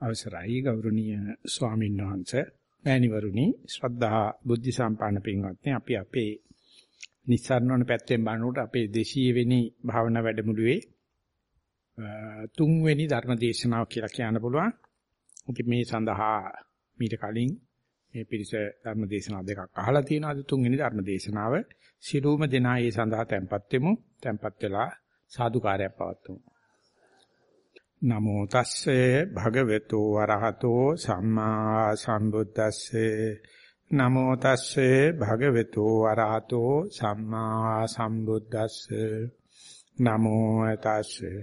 අවසරයි ගෞරවනීය ස්වාමීන් වහන්සේ මෑණිවරුනි ශ්‍රද්ධා බුද්ධ සම්පන්න පින්වත්නි අපි අපේ නිස්සාරණවන පැත්තෙන් බලනකොට අපේ 200 වෙනි භාවනා වැඩමුළුවේ තුන්වෙනි ධර්ම දේශනාව කියලා කියන්න පුළුවන්. ඉතින් මේ සඳහා මීට කලින් මේ පිරිස ධර්ම දේශනාව දෙකක් අහලා තියෙනවා. අද තුන්වෙනි ධර්ම දේශනාව සිළුම දෙනා ඒ සඳහා tempත් වෙමු. tempත් වෙලා සාදුකාරයක් පවත්වමු. නමෝ තස්සේ භගවතු වරහතෝ සම්මා සම්බුද්දස්සේ. නමෝ තස්සේ භගවතු වරහතෝ සම්මා සම්බුද්දස්සේ. නමෝ තස්සේ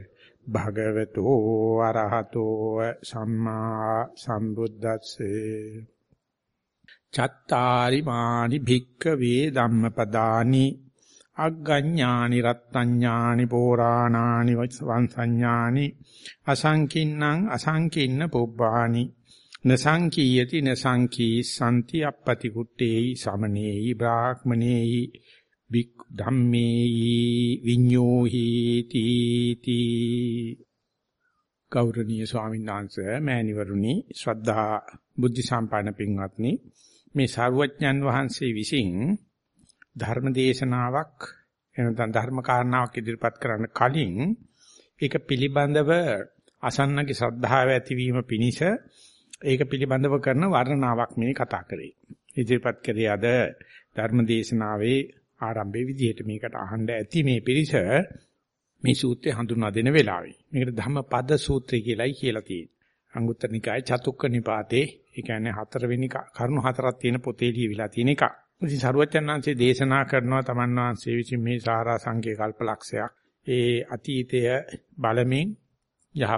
භගවතු වරහතෝ සම්මා සම්බුද්දස්සේ. චත්තාරි මානි භික්කවේ ධම්මපදානි අග්ගඤ්ඤානි රත්ත්‍ඤ්ඤානි පෝරාණානි වංසඤ්ඤානි අසංකින්නම් අසංකින්න පුබ්බානි. නසංකීයති නසංකී සම්ති අපපති කුට්ටේයි සමනේයි බ්‍රාහ්මනේයි වික් ධම්මේයි විඤ්ඤෝහි තීති. ගෞරවනීය ස්වාමීන් වහන්සේ මෑණිවරුනි ශ්‍රද්ධා බුද්ධ සම්පන්න පින්වත්නි මේ සාරවත්ඥන් වහන්සේ විසින් ධර්ම දේශනාවක් එනතන් ධර්ම කාරණාවක් ඉදිරිපත් කරන්න කලින් ඒක පිළිබඳව අසන්නගේ ශ්‍රද්ධාව ඇතිවීම පිණිස ඒක පිළිබඳව කරන වර්ණනාවක් මේ කතා කරේ. ඉදිරිපත් කරේ අද ධර්ම දේශනාවේ ආරම්භයේ විදිහට මේකට අහන්න ඇති මේ පිරිස මේ සූත්‍රය හඳුන්වා දෙන වෙලාවේ. මේකට ධම්මපද සූත්‍රය කියලායි කියලා තියෙන්නේ. අංගුත්තර නිකායේ චතුක්ක නිපාතේ ඒ කියන්නේ හතරවෙනි කරුණු හතරක් තියෙන පොතේ ලියවිලා තියෙන එකක්. ඉතින් සරුවචනාංශේ දේශනා කරනවා තමන් වහන්සේ විසින් මේ සාරා සංකේ කල්පලක්ෂයක්. ඒ අතීතය බලමින් යහ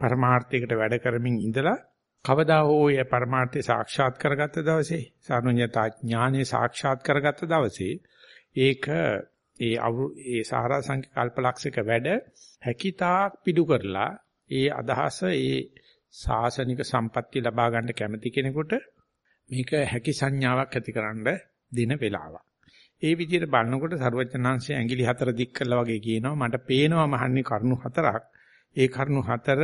පරමාර්ථයකට වැඩ කරමින් ඉඳලා කවදා හෝ ඒ පරමාර්ථය සාක්ෂාත් කරගත්ත දවසේ සානුඤ්‍යතා ඥානෙ සාක්ෂාත් කරගත්ත දවසේ ඒක ඒ ඒ සාරා සංකේ කල්පලක්ෂයක වැඩ හැකිතාක් පිටු කරලා ඒ අදහස ඒ සාසනික සම්පත්තිය ලබා ගන්න කැමති කෙනෙකුට මේක හැකි සංඥාවක් ඇතිකරන්න දෙන වෙලාවක්. ඒ විදිහට බලනකොට සරුවචනාංශය ඇඟිලි හතර දික් කළා වගේ කියනවා මට පේනවා මහන්නේ කරුණු හතරක්. ඒ කරුණු හතර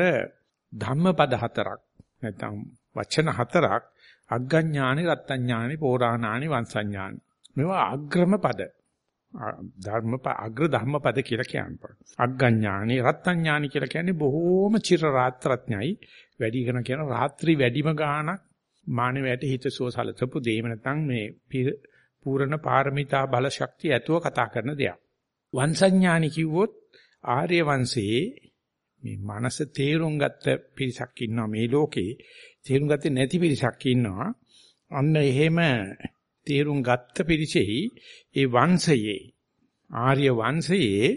ධම්මපද හතරක්. නැත්නම් වචන හතරක් අග්ගඥානි රත්ත්‍ඥානි පෝරාණානි වංශඥානි. මේවා අග්‍රම පද. ධර්ම අග්‍ර ධම්ම පද කියලා කියනවා. අග්ගඥානි රත්ත්‍ඥානි කියලා කියන්නේ බොහෝම චිර රාත්‍රඥයි. වැඩි කරන කියන රාත්‍රී වැඩිම ගාණක් මානවයට හිතසුව සලසපු දෙයම නැත්නම් මේ පූර්ණ පාරමිතා බල ශක්තිය ඇතුව කතා කරන දෙයක්. වංශඥානි කිව්වොත් ආර්ය වංශයේ මේ මනස තේරුම් ගත්ත පිරිසක් ඉන්නවා මේ ලෝකේ. තේරුම් ගත්තේ නැති පිරිසක් ඉන්නවා. අන්න එහෙම තේරුම් ගත්ත පිරිසෙහි ඒ වංශයේ ආර්ය වංශයේ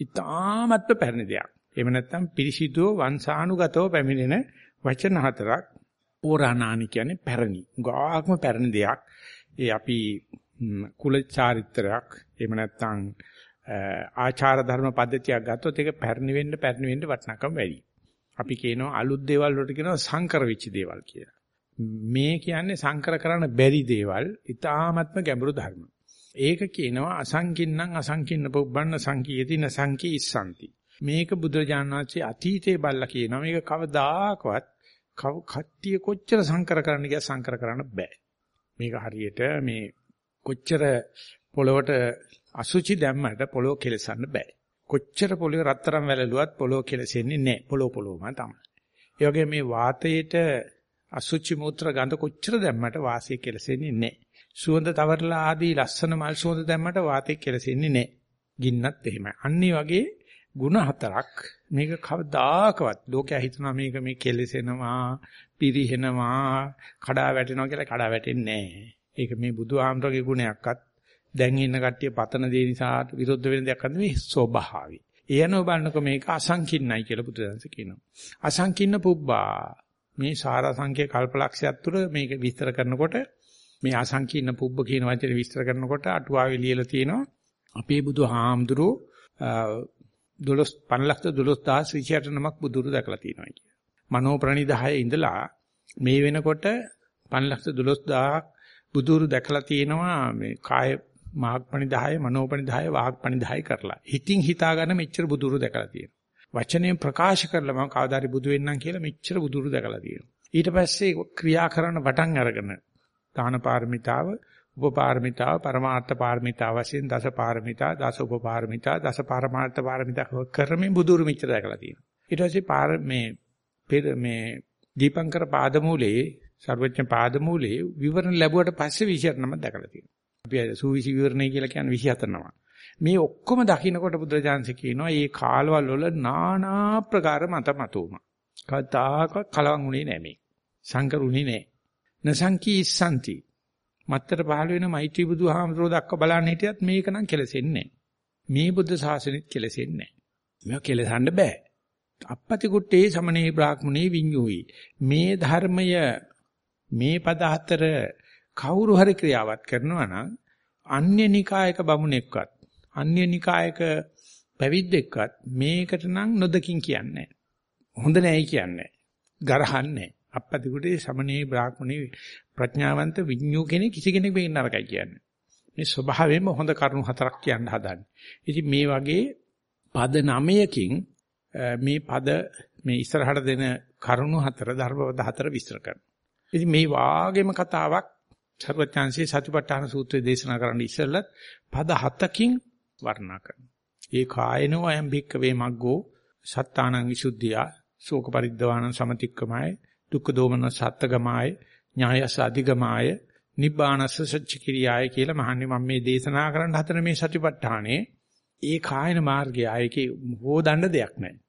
ඊ타මත්ව පැරණි දෙයක්. එහෙම නැත්නම් පිරිසිදුව වංශානුගතව පැමිණෙන වචන හතරක් ඕරානානි කියන්නේ පැරණි. ගාක්ම පැරණි දෙයක්. ඒ අපි කුල චාරිත්‍රයක් එහෙම නැත්නම් ආචාර ධර්ම පද්ධතියක් ගත්තොත් ඒක පැරණි වෙන්න පැරණි වෙන්න වටිනාකම වැඩි. අපි කියනවා අලුත් දේවල් වලට කියනවා සංකර වෙච්ච දේවල් කියලා. මේ කියන්නේ සංකර කරන්න බැරි දේවල්, ඊ타ත්ම ගැඹුරු ධර්ම. ඒක කියනවා අසංකින්නම් අසංකින්න පුබ්බන්න සංකීයතින සංකී ඉස්සන්ති. මේක බුදුරජාණන් වහන්සේ අතීතේ බල්ලා කියනවා මේක කවදාකවත් කට්ටිය කොච්චර සංකර කරන්න ගියා සංකර කරන්න බෑ. මේක හරියට මේ කොච්චර පොළවට අසුචි දැම්මට පොළොව කෙලසන්න බෑ. කොච්චර පොළොවේ රත්තරන් වැලලුවත් පොළොව කෙලසෙන්නේ නැහැ. පොළොව පොළොවම තමයි. ඒ වගේ මේ වාතයේට අසුචි මූත්‍ර ගඳ කොච්චර දැම්මට වාසය කෙලසෙන්නේ නැහැ. සුවඳ තවරලා ආදී ලස්සන මල් සුවඳ දැම්මට වාතය කෙලසෙන්නේ නැහැ. ගින්නත් එහෙමයි. අන්න වගේ ಗುಣ හතරක් මේක කවදාකවත් ලෝකයා හිතනවා මේක මේ කෙලෙසෙනවා පිරිහෙනවා කඩා වැටෙනවා කියලා කඩා වැටෙන්නේ නැහැ. ඒක මේ බුදුහාමරගේ ගුණයක්වත් දැන් ඉන්න කට්ටිය පතන දේ නිසා විරුද්ධ වෙන දෙයක් නෙවෙයි ස්වභාවය. එයනෝ බලනකො මේක අසංකින්නයි කියලා බුදුදහම කියනවා. අසංකින්න පුබ්බා මේ සාරා සංඛ්‍ය කල්පලක්ෂයක් තුර මේක විස්තර කරනකොට මේ අසංකීර්ණ පුබ්බ කියන වචනේ විස්තර කරනකොට අටුවාවේ ලියලා තියෙනවා අපේ බුදුහාමුදුරෝ 12 512000 නමක් බුදුරු දැකලා තියෙනවා කියන. මනෝ ප්‍රණිදාය ඉඳලා මේ වෙනකොට 512000ක් බුදුරු දැකලා තියෙනවා මේ කාය මාග්පණිදාය මනෝපණිදාය වාග්පණිදාය කරලා. හිතින් හිතා ගන්න මෙච්චර බුදුරු දැකලා තියෙනවා. වචනයෙන් ප්‍රකාශ කරලා මම කවදාරි බුදු වෙන්නම් කියලා මෙච්චර බුදුරු දැකලා තියෙනවා. ඊට පස්සේ ක්‍රියා කරන වටන් අරගෙන දාන පාරමිතාව, උපපාරමිතාව, පරමාර්ථ පාරමිතාව වශයෙන් දස පාරමිතා, දස උපපාරමිතා, දස පරමාර්ථ පාරමිතා කරමින් බුදුරු මෙච්චර දැකලා තියෙනවා. ඊට පස්සේ පාර මේ පෙර මේ දීපංකර පාදමූලයේ සර්වඥ පාදමූලයේ විවරණ ලැබුවට පස්සේ 24 නම දැකලා තියෙනවා. අපි සූවිසි විවරණය කියලා කියන්නේ 24 නම. මේ ඔක්කොම දකින්නකොට බුදුරජාන්සේ කියනවා මේ කාලවල වල নানা ප්‍රකාර මත මතුවුණා. කතාක කලවම් උනේ නැහැ මේ. සංකරුණේ නැහැ. නසංකී ඉස්සන්ති. මත්තර පහළ වෙන මෛත්‍රී බුදුහාමරෝ දක්ව බලන්න හිටියත් මේක නම් කෙලසෙන්නේ මේ බුද්ධ ශාසනෙත් කෙලසෙන්නේ නැහැ. මේක කෙලසන්න බෑ. අපපති කුට්ටේ සමනේ බ්‍රාහ්මණේ විඤ්ඤෝයි. මේ ධර්මය මේ පද හතර කවුරු හරි ක්‍රියාවත් කරනවා නම් අන්‍ය නිකායක බමුණෙක්වත් අන්‍ය නිකායක පැවිද්දෙක්වත් මේකට නම් නොදකින් කියන්නේ හොඳ නැහැ කියන්නේ ගරහන්නේ අපපතිකුටේ සමනේ බ්‍රාහ්මණේ ප්‍රඥාවන්ත විඤ්ඤු කෙනෙක් කිසි කෙනෙක් වෙන්න නරකයි කියන්නේ. මේ ස්වභාවයෙන්ම හොඳ කරුණු හතරක් කියන්න හදන්නේ. ඉතින් මේ වගේ පද නවයකින් මේ පද මේ ඉස්සරහට දෙන කරුණු හතර ධර්මපද හතර විස්තර කරනවා. ඉතින් මේ වාගේම කතාවක් සර්වඥාන්සේ සතිපට්ඨාන සූත්‍රයේ දේශනා කරන්න ඉස්සෙල්ලත් පද හතකින් වර්ණනා කරනවා. ඒ කායනෝ අයම් භික්කවේ මග්ගෝ සත්තානං විසුද්ධිය ශෝක පරිද්දවාන සමතික්කමයි දුක්ඛ දෝමන සත්ත්ගමයි ඥායස අධිගමයි නිබ්බානස්ස සච්චිකිරියයි කියලා මහන්නේ මම මේ දේශනා කරන්න හතර මේ සතිපට්ඨානේ ඒ කායන මාර්ගය ආයේකේ හොදන්න දෙයක් නැහැ.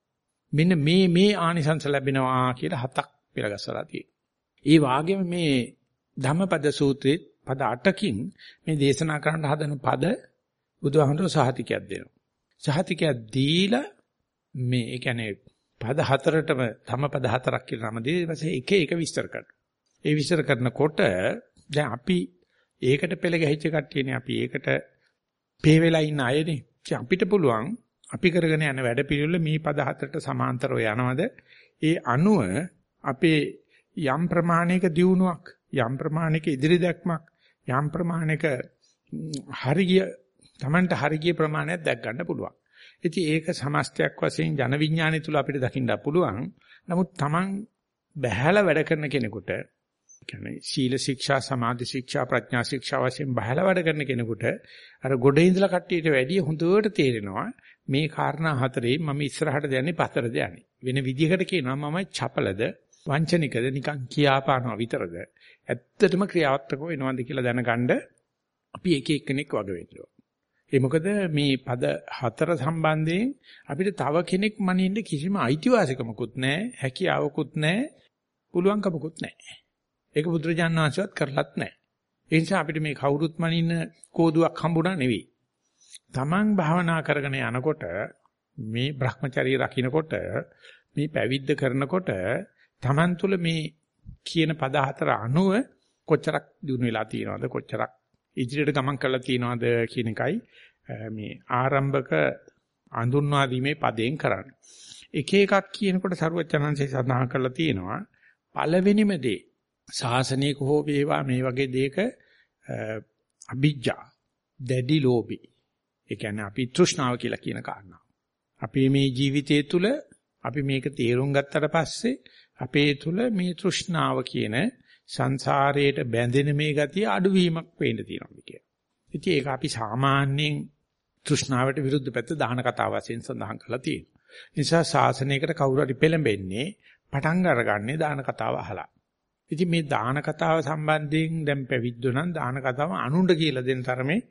මෙන්න මේ මේ ආනිසංස ලැබෙනවා කියලා හතක් පෙරගස්සලා තියෙනවා. ඒ වාගේම මේ ධම්මපද සූත්‍රයේ පද 8කින් මේ දේශනා කරන්න හදන පද බුදුහාමුදුර සහතිකයක් දෙනවා. සහතිකයක් දීලා මේ ඒ කියන්නේ පද හතරටම තම පද හතරක් කියලා නම දෙන්නේ එක එක විස්තර කරනවා. ඒ විස්තර කරනකොට දැන් අපි ඒකට පෙළ ගැහිච්ච කට්ටියනේ අපි ඒකට පේ වෙලා ඉන්න අයනේ. අපිට පුළුවන් අපි කරගෙන යන වැඩ පිළිවෙල මේ පද හතරට සමාන්තරව යනවද? ඒ අනුව අපේ යම් ප්‍රමාණයක දියුණුවක් යම් ප්‍රමාණයක ඉදිරි දැක්මක් යම් ප්‍රමාණයක හරිය Tamanට හරිය ප්‍රමාණයක් දැක් ගන්න පුළුවන්. ඉතින් ඒක සමස්තයක් වශයෙන් ජන විඥානය තුල අපිට දකින්න පුළුවන්. නමුත් Taman බහැලා වැඩ කරන කෙනෙකුට කියන්නේ සීල ශික්ෂා සමාධි ශික්ෂා ප්‍රඥා ශික්ෂා වශයෙන් බහැලා වැඩ කරන කෙනෙකුට අර ගොඩේ ඉඳලා කට්ටියට වැඩිය හොඳට තේරෙනවා මේ කාරණා හතරේ මම ඉස්සරහට යන්නේ පතරද යන්නේ. වෙන විදිහකට කියනවා මම චපලද වංචනිකද නිකන් කියාපානවා විතරද ඇත්තටම ක්‍රියාත්මක වෙනවද කියලා දැනගන්න අපි එක එක්කෙනෙක් වග වෙන්න ඒ මොකද මේ පද හතර සම්බන්ධයෙන් අපිට තව කෙනෙක් මනින්න කිසිම අයිතිවාසිකමකුත් නැහැ, හැකියාවකුත් නැහැ, පුළුවන්කමකුත් නැහැ. ඒක බුදුරජාණන් වහන්සේවත් කරලත් නැහැ. ඒ නිසා අපිට මේ කවුරුත් මනින්න කෝදුවක් හම්බුණා නෙවෙයි. Taman භාවනා කරගෙන යනකොට මේ Brahmacharya රකින්නකොට මේ පැවිද්ද කරනකොට Taman තුල මේ කියන පද හතර අනුව කොච්චරක් දිනු වෙලා තියෙනවද කොච්චරක් ඉදිරියට ගමන් කරලා තියෙනවද කියන එකයි මේ ආරම්භක අඳුන්වා දීමේ පදයෙන් කරන්නේ. එක එකක් කියනකොට සරුවචනංශය සඳහන් කරලා තියෙනවා පළවෙනිම දේ සාසනික හෝ වේවා මේ වගේ දෙයක අභිජ්ජා දැඩි ලෝභී. ඒ කියන්නේ අපි තෘෂ්ණාව කියලා කියන කාරණා. අපි මේ ජීවිතය තුළ අපි මේක තේරුම් ගත්තට පස්සේ අපේ තුල මේ තෘෂ්ණාව කියන සංසාරයට බැඳෙන මේ ගතිය අඩුවීමක් වෙන්න තියෙනවා කියලා. ඉතින් ඒක අපි සාමාන්‍යයෙන් තෘෂ්ණාවට විරුද්ධ පැත්ත දාන කතාව වශයෙන් සඳහන් කරලා තියෙනවා. නිසා ශාසනයකට කවුරු හරි පෙළඹෙන්නේ පටන් අරගන්නේ දාන කතාව අහලා. ඉතින් මේ දාන කතාව සම්බන්ධයෙන් දැන් පැවිද්දෝ නම් දාන කතාව අනුණ්ඩ කියලා දෙන තරමේ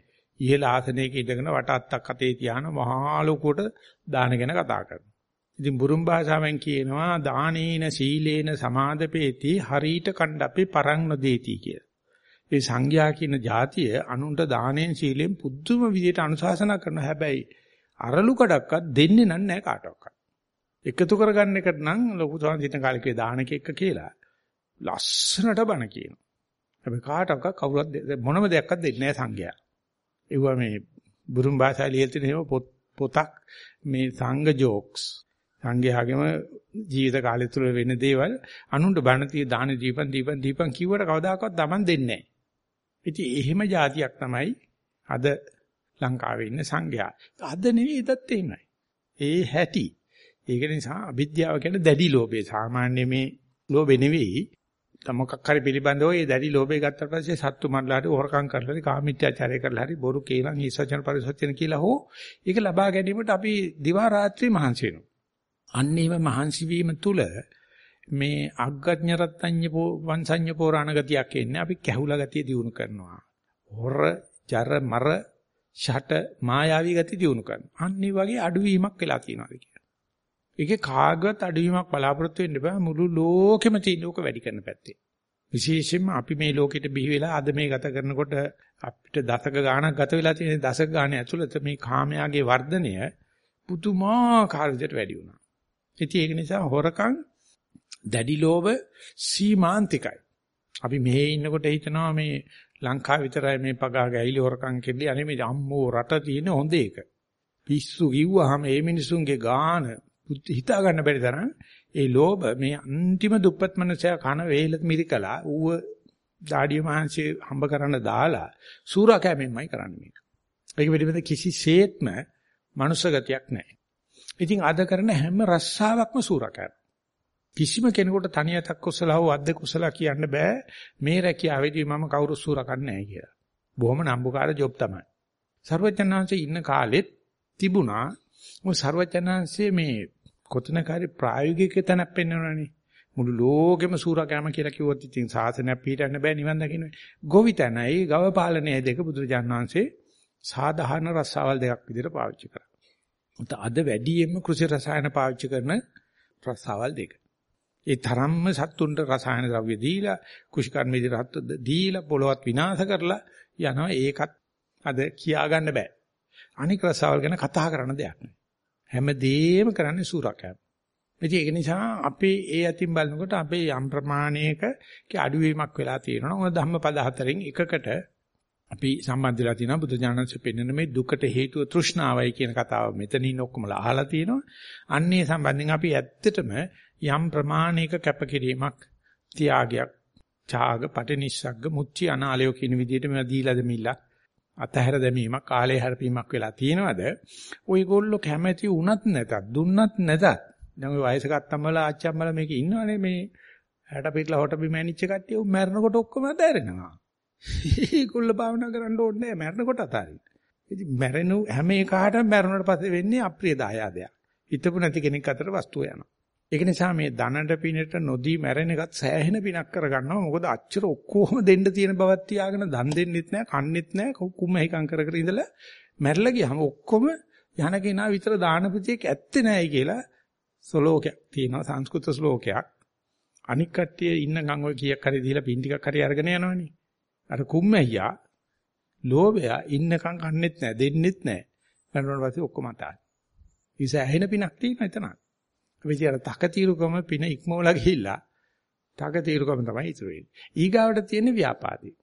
ඉහළ ආසනයක ඉඳගෙන වට අත්තක් අතේ තියාන මහා ලෝකෝට දාන ගැන කතා කරනවා. ඉතින් බුරුම් භාෂාවෙන් කියනවා දානේන සීලේන සමාදපේති හරීට කණ්ඩපේ පරං නොදේති කියලා. ඒ සංඝයා කියන જાතිය අනුන්ට දානෙන් සීලෙන් පුදුම විදියට අනුශාසනා කරනවා. හැබැයි අරලු කඩක්වත් දෙන්නේ නැහැ කාටවත්. එකතු කරගන්න එකට නම් ලොකු සාන්තින කාලිකේ දානක එක්ක කියලා. ලස්සනට බණ කියනවා. හැබැයි කාටවත් කවුරුත් මොනම දෙයක්වත් දෙන්නේ නැහැ සංඝයා. ඒවා මේ බුරුම් භාෂාවේ ලියලා තියෙන පොතක් මේ සංඝ ජෝක්ස් සංඝයාගේම ජීවිත කාලය තුල වෙන දේවල් අනුන්ට බණ තිය දාන දීපන් දීපන් දීපන් කිව්වට කවදාකවත් Taman දෙන්නේ නැහැ. ඉතින් එහෙම જાතියක් තමයි අද ලංකාවේ ඉන්න සංඝයා. අද නෙවෙයි එදත් එහෙමයි. ඒ හැටි ඒක නිසා අවිද්‍යාව කියන්නේ දැඩි ලෝභය. සාමාන්‍ය මේ ලෝභය නෙවෙයි. මොකක් හරි පිළිබඳව ඒ දැඩි ලෝභය ගත්තට පස්සේ සත්තු මණ්ඩලාට හොරකම් කරලා හරි කාමීත්‍යාචාරය කරලා හරි බොරු කේලම් ඊසචන පරිසත්‍යන කියලා හෝ ඒක ලබා ගැනීමට අපි දිවා රාත්‍රී මහන්සි වෙනවා. අන්න ඒව මහන්සි වීම තුල මේ අග්ගඥ රත්ත්‍ඤ්ඤ වංශඤ්ඤ පෝරාණ ගතියක් එන්නේ අපි කැහුලා ගතිය දිනු කරනවා. හොර, ජර, මර, ෂට, මායාවී ගතිය දිනු කරනවා. අන්න ඒ වගේ අඩුවීමක් වෙලා තියෙනවා කියලා. ඒකේ කාගවත් අඩුවීමක් බලාපොරොත්තු වෙන්න බෑ මුළු ලෝකෙම තියෙන ලෝක වැඩි කරන පැත්තේ. විශේෂයෙන්ම අපි මේ ලෝකෙට බිහි වෙලා අද මේ ගත කරනකොට අපිට දශක ගාණක් ගත වෙලා තියෙන දශක ගාණ ඇතුළත මේ කාමයාගේ වර්ධනය පුදුමාකාර විදිහට වැඩි වුණා. ඉතින් ඒක නිසා හොරකම් දැඩි ලෝභ සීමාන්තිකයි. අපි මෙහි ඉන්නකොට හිතනවා මේ ලංකාව විතරයි මේ පගා ගැහිලි හොරකම් කෙල්ලි අනේ මේ අම්මෝ රට තියෙන හොඳ එක. පිස්සු කිව්වහම මේ මිනිසුන්ගේ ගාන හිතා ගන්න බැරි තරම් ඒ ලෝභ මේ අන්තිම දුප්පත් මනසයා කන වේල මිරිකලා ඌව දාඩිය මහන්සිය හම්බ කරන්න දාලා සූරා කැමෙන්මයි කරන්නේ මේක. ඒක පිළිබඳ කිසිසේත්ම මනුෂ්‍ය ගතියක් නැහැ. ඉතින් අද කරන හැම රස්සාවක්ම සූරා කැම. කිසිම කෙනෙකුට තනියතක් කුසල හෝ අද්ද කුසල කියන්න බෑ මේ රැකියාවේදී මම කවුරු සූරකන්නේ නැහැ කියලා. බොහොම නම්බුකාර ජොබ් තමයි. සර්වඥාන්සේ ඉන්න කාලෙත් තිබුණා මොකද සර්වඥාන්සේ මේ කොතනකාරි ප්‍රායෝගික තැනක් පෙන්වනවානේ. මුළු ලෝකෙම සූරකෑම කියලා කිව්වොත් ඉතින් සාසනයක් පිටින්න බෑ නිවන් දකින්න. ගොවිතැනයි ගව පාලනය දෙක බුදුරජාණන් වහන්සේ සාධාරණ රසාවල් දෙකක් විදිහට පාවිච්චි කරා. උත අද වැඩියෙන්ම කෘෂි රසායන පාවිච්චි කරන රසාවල් දෙක. ඒ තරම්ම සත්තුන්ට රසායන ද්‍රව්‍ය දීලා කුෂිකර්ම විදිහට දීලා පොළොවත් විනාශ කරලා යනවා ඒකත් අද කියා ගන්න බෑ. අනික් රසාවල් ගැන කතා කරන්න දෙයක් නෑ. හැමදේම කරන්නේ සූරකෑම. ඉතින් ඒක නිසා අපි ඒ අතින් බලනකොට අපේ යම් ප්‍රමාණයක අඩුවීමක් වෙලා තියෙනවා. මොකද ධම්මපද හතරෙන් එකකට අපි සම්බන්ධ වෙලා තියෙනවා බුදු දානංශ පෙන්වන මේ දුකට හේතුව තෘෂ්ණාවයි කියන කතාව මෙතනින් ඔක්කොමලා අහලා තියෙනවා. අන්නේ සම්බන්ධයෙන් අපි ඇත්තටම යම් ප්‍රමාණයක කැපකිරීමක් ත්‍යාගයක් ඡාග පටිනිස්සග්ග මුච්චි අනාලයෝ කියන විදිහට මේවා දීලා දෙමිල්ලක් අතහැර දැමීමක් කාලේ හැරපීමක් වෙලා තියෙනවද? ඔයගොල්ලෝ කැමැති වුණත් නැතත් දුන්නත් නැතත් දැන් ඔය වයසක අත්තම්මලා ආච්චම්මලා මේක ඉන්නවනේ මේ හැට පිටලා හොට බිම ඇනිච්ච කට්ටිය උන් මැරෙනකොට ඔක්කොම අතහැරෙනවා. ඒගොල්ලෝ භාවනා කරන්න ඕනේ නැහැ මැරෙනකොට අතාරින්න. ඉතින් මැරෙනු හැම එකකටම මැරුණාට පස්සේ වෙන්නේ අප්‍රිය දායාදයක්. හිතපු නැති කෙනෙක් අතර වස්තුව යනවා. ඒක නිසා මේ ධනට පිනට නොදී මැරෙන එකත් සෑහෙන පිනක් කරගන්නවා. මොකද අච්චර ඔක්කොම දෙන්න තියෙන බවක් තියාගෙන දන් දෙන්නෙත් නැහැ, කන්නෙත් නැහැ, කුම්ම හිකම් කර කර ඉඳලා මැරලා ගියාම ඔක්කොම යන කෙනා විතර දාන ප්‍රතියක් ඇත්තේ නැහැ කියලා ශ්ලෝකයක් තියෙනවා සංස්කෘත ශ්ලෝකයක්. අනික් කට්ටිය ඉන්න ගම් ඔය කීයක් හරි දීලා පින් ටිකක් හරි අරගෙන යනවනේ. අර කුම්මැහියා ලෝභයා ඉන්නකම් කන්නෙත් නැහැ, දෙන්නෙත් නැහැ. මරණයට පස්සේ ඔක්කොම අතාරින්. ඉතින් ඇහෙන පිනක් තියෙනවා එතනත්. විදියට තකතිරුකම පින ඉක්මවලා ගිහිල්ලා තකතිරුකම තමයි ඉතුරු වෙන්නේ. ඊගාවට තියෙන ව්‍යාපාදේ.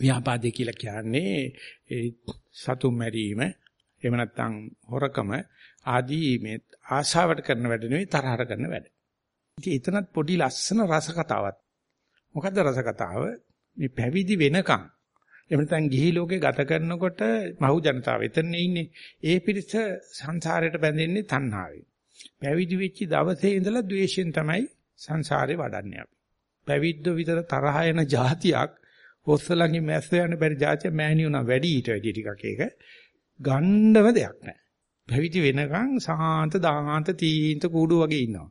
ව්‍යාපාදේ කියලා කියන්නේ ඒ සතුම් මැරීම එහෙම නැත්නම් හොරකම ආදී මේ ආශාවට කරන වැඩ නෙවෙයි තරහට කරන වැඩ. ඉතින් එතනත් පොඩි ලස්සන රස කතාවක්. මොකද්ද රස කතාව? මේ පැවිදි වෙනකන් එහෙම නැත්නම් ගිහි ලෝකේ ගත කරනකොට මහු ජනතාව එතන ඉන්නේ. ඒ පිරිස සංසාරයට බැඳෙන්නේ තණ්හාවෙන්. පැවිදි වෙච්ච දවසේ ඉඳලා ද්වේෂයෙන් තමයි සංසාරේ වඩන්නේ අපි. පැවිද්ද විතර තරහ යන જાතියක් හොස්සලඟින් මැස්ස යන බැරි જાතිය මෑණියුණා වැඩි ඊට වැඩි ටිකක් ඒක ගණ්ඩව දෙයක් නැහැ. පැවිදි වෙනකන් සාන්ත දාන්ත තීන්ත කූඩු වගේ ඉන්නවා.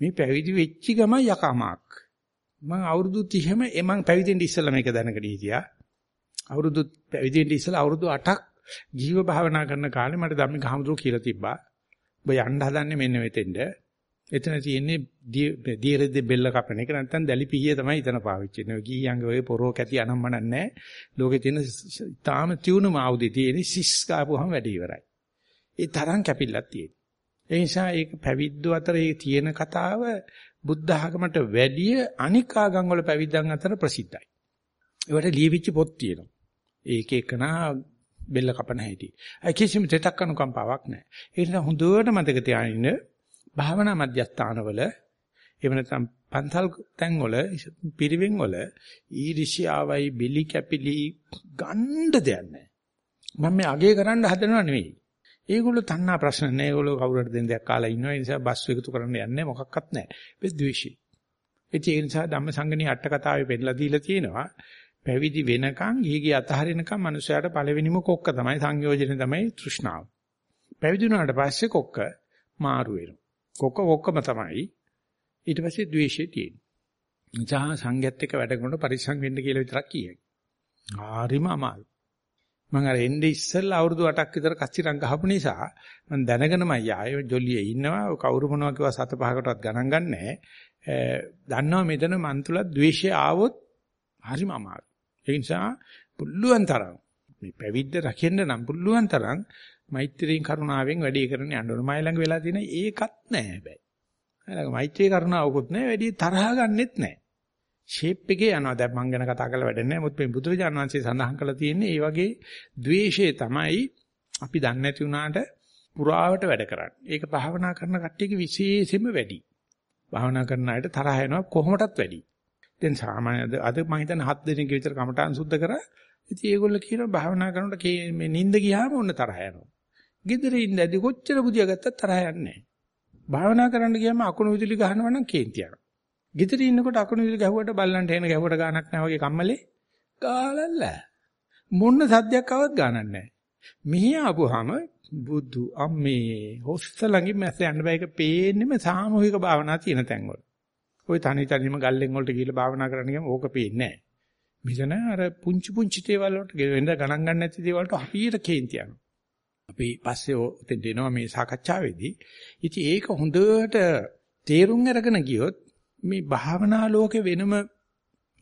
මේ පැවිදි වෙච්ච ගම යකමක්. මම අවුරුදු 30ම එමන් පැවිදෙන්න ඉස්සෙල්ලා මේක දැනගෙන හිටියා. අවුරුදු පැවිදෙන්න ඉස්සෙල්ලා අවුරුදු 8ක් ජීව භාවනා කරන කාලේ මට ධම්මික හමුදුර කියලා තිබ්බා. ඔබ යන්න හදන්නේ මෙන්න මෙතෙන්ද. එතන තියෙන්නේ දීරෙද්ද බෙල්ල කපන එක නැත්නම් දැලි පිහිය තමයි එතන පාවිච්චි කරන්නේ. ගීයන්ගේ ඔය පොරෝ කැටි අනම්මනක් නැහැ. ලෝකේ තියෙන තාම තියුණුම ආයුධය තියෙන්නේ සිස් කාපුවම වැඩි ඉවරයි. ඒ තරම් කැපිල්ලක් තියෙන. ඒ නිසා ඒක පැවිද්දෝ අතර ඒ තියෙන කතාව බුද්ධ ආගමට වැඩිය අනික් ආගම් වල පැවිද්දන් අතර ප්‍රසිද්ධයි. ඒවට ලියවිච්ච පොත් තියෙනවා. ඒක එකනා බෙල්ල කපන හැටි. අය කිසිම දෙයක් අනුකම්පාවක් නැහැ. ඒ නිසා හොඳට මතක තියාගන්න භාවනා මධ්‍යස්ථානවල එහෙම නැත්නම් පන්සල් තැන්වල පිරිවෙන් වල ඊර්ෂ්‍යාවයි බිලි කැපිලි ගණ්ඩ දෙයක් නැහැ. මම මේ අගේ කරන්න හදනව නෙවෙයි. ඒගොල්ලෝ තණ්හා ප්‍රශ්න නැහැ. ඒගොල්ලෝ කවුරුහරි දෙන දෙයක් කාලා ඉන්නවා. ඒ නිසා බස් එකතු කරන්න යන්නේ මොකක්වත් නැහැ. ඒ ද්වේෂය. ඒ නිසා ධම්මසංගණී අට කතාවේ පෙන්නලා දීලා තියෙනවා. පැවිදි වෙනකන් ගිහිගේ අතහරිනකන් මනුස්සයාට පළවෙනිම කොක්ක තමයි සංයෝජනේ තමයි තෘෂ්ණාව. පැවිදි වුණාට පස්සේ කොක්ක මාරු වෙනවා. කොක්ක කොක්කම තමයි. ඊට පස්සේ ද්වේෂය තියෙනවා. ජා සංගයත් එක්ක වැඩ කරනකොට පරිස්සම් වෙන්න කියලා විතරක් කියයි. හරිම අමාරු. මම අර එන්නේ ඉස්සෙල්ලා අවුරුදු 8ක් විතර කස්තිරම් ගහපු නිසා මම දැනගෙනමයි ආයේ ජොලියේ ඉන්නවා කවුරු මොනවා කිව්වා සත පහකටවත් ගණන් ගන්නෑ. දන්නවා මෙතන මන් තුල ද්වේෂය ආවොත් හරිම අමාරු. ඒ නිසා පුළුවන් තරම් මේ පැවිද්ද රකින්න නම් පුළුවන් තරම් මෛත්‍රියෙන් කරුණාවෙන් වැඩි කරන්න යන්න ඕන. මයි ළඟ වෙලා තියෙන ඒකත් නෑ හැබැයි. ළඟ මෛත්‍රී කරුණාවකුත් නෑ වැඩි තරහ ගන්නෙත් නෑ. ෂේප් එකේ යනවා. දැන් මම ගැන කතා කරලා වැඩක් නැහැ. මොකද මේ බුදුරජාණන් වහන්සේ සඳහන් කරලා තියෙන්නේ මේ වගේ द्वේෂය තමයි අපි දන්නේ නැති වුණාට පුරාවට වැඩ කරන්නේ. ඒක භාවනා කරන කට්ටියක විශේෂයෙන්ම වැඩි. භාවනා කරන අයට තරහ යනවා කොහොමටත් වැඩි. දැන් සාමාන්‍යද අද මම හිතන්නේ හත් දිනක විතර කමඨාන් සුද්ධ කරා. ඉතින් ඒගොල්ලෝ කියනවා භාවනා කරනකොට මේ නිින්ද ගියාම ඔන්න තරහ යනවා. ගෙදර ඉඳදී කොච්චර බුදියා ගත්තත් තරහ යන්නේ නැහැ. භාවනා කරන්න ගියාම අකුණු විදුලි ගහනවා නම් කේන්ති යනවා. ගෙදර ඉන්නකොට අකුණු විදුලි ගැහුවට බල්ලන්ට එන ගැහුවට ගානක් නැහැ වගේ කම්මලේ ගාලල්ල. මොන්න සද්දයක් આવත් ගානක් නැහැ. මෙහි ආපුවාම බුදු අම්මේ හොස්ස ළඟින් මැස්ස යන්න බෑ ඒක පේන්නෙම සාමූහික භාවනා තියෙන තැන්වල. ওই තනි තනිම ගල්ලෙන් වලට ගිහලා භාවනා කරන්න ගියම ඕක පේන්නේ නැහැ. මෙතන අර පුංචි පුංචි දේවල් වලට වෙන ගණන් ගන්න නැති දේවල් වලට අපිට කේන්ති යනවා. අපි පස්සේ ඔතෙන් දෙනවා මේ සාකච්ඡාවේදී. ඉතින් ඒක හොඳට තේරුම් අරගෙන ගියොත් මේ භාවනා ලෝකේ වෙනම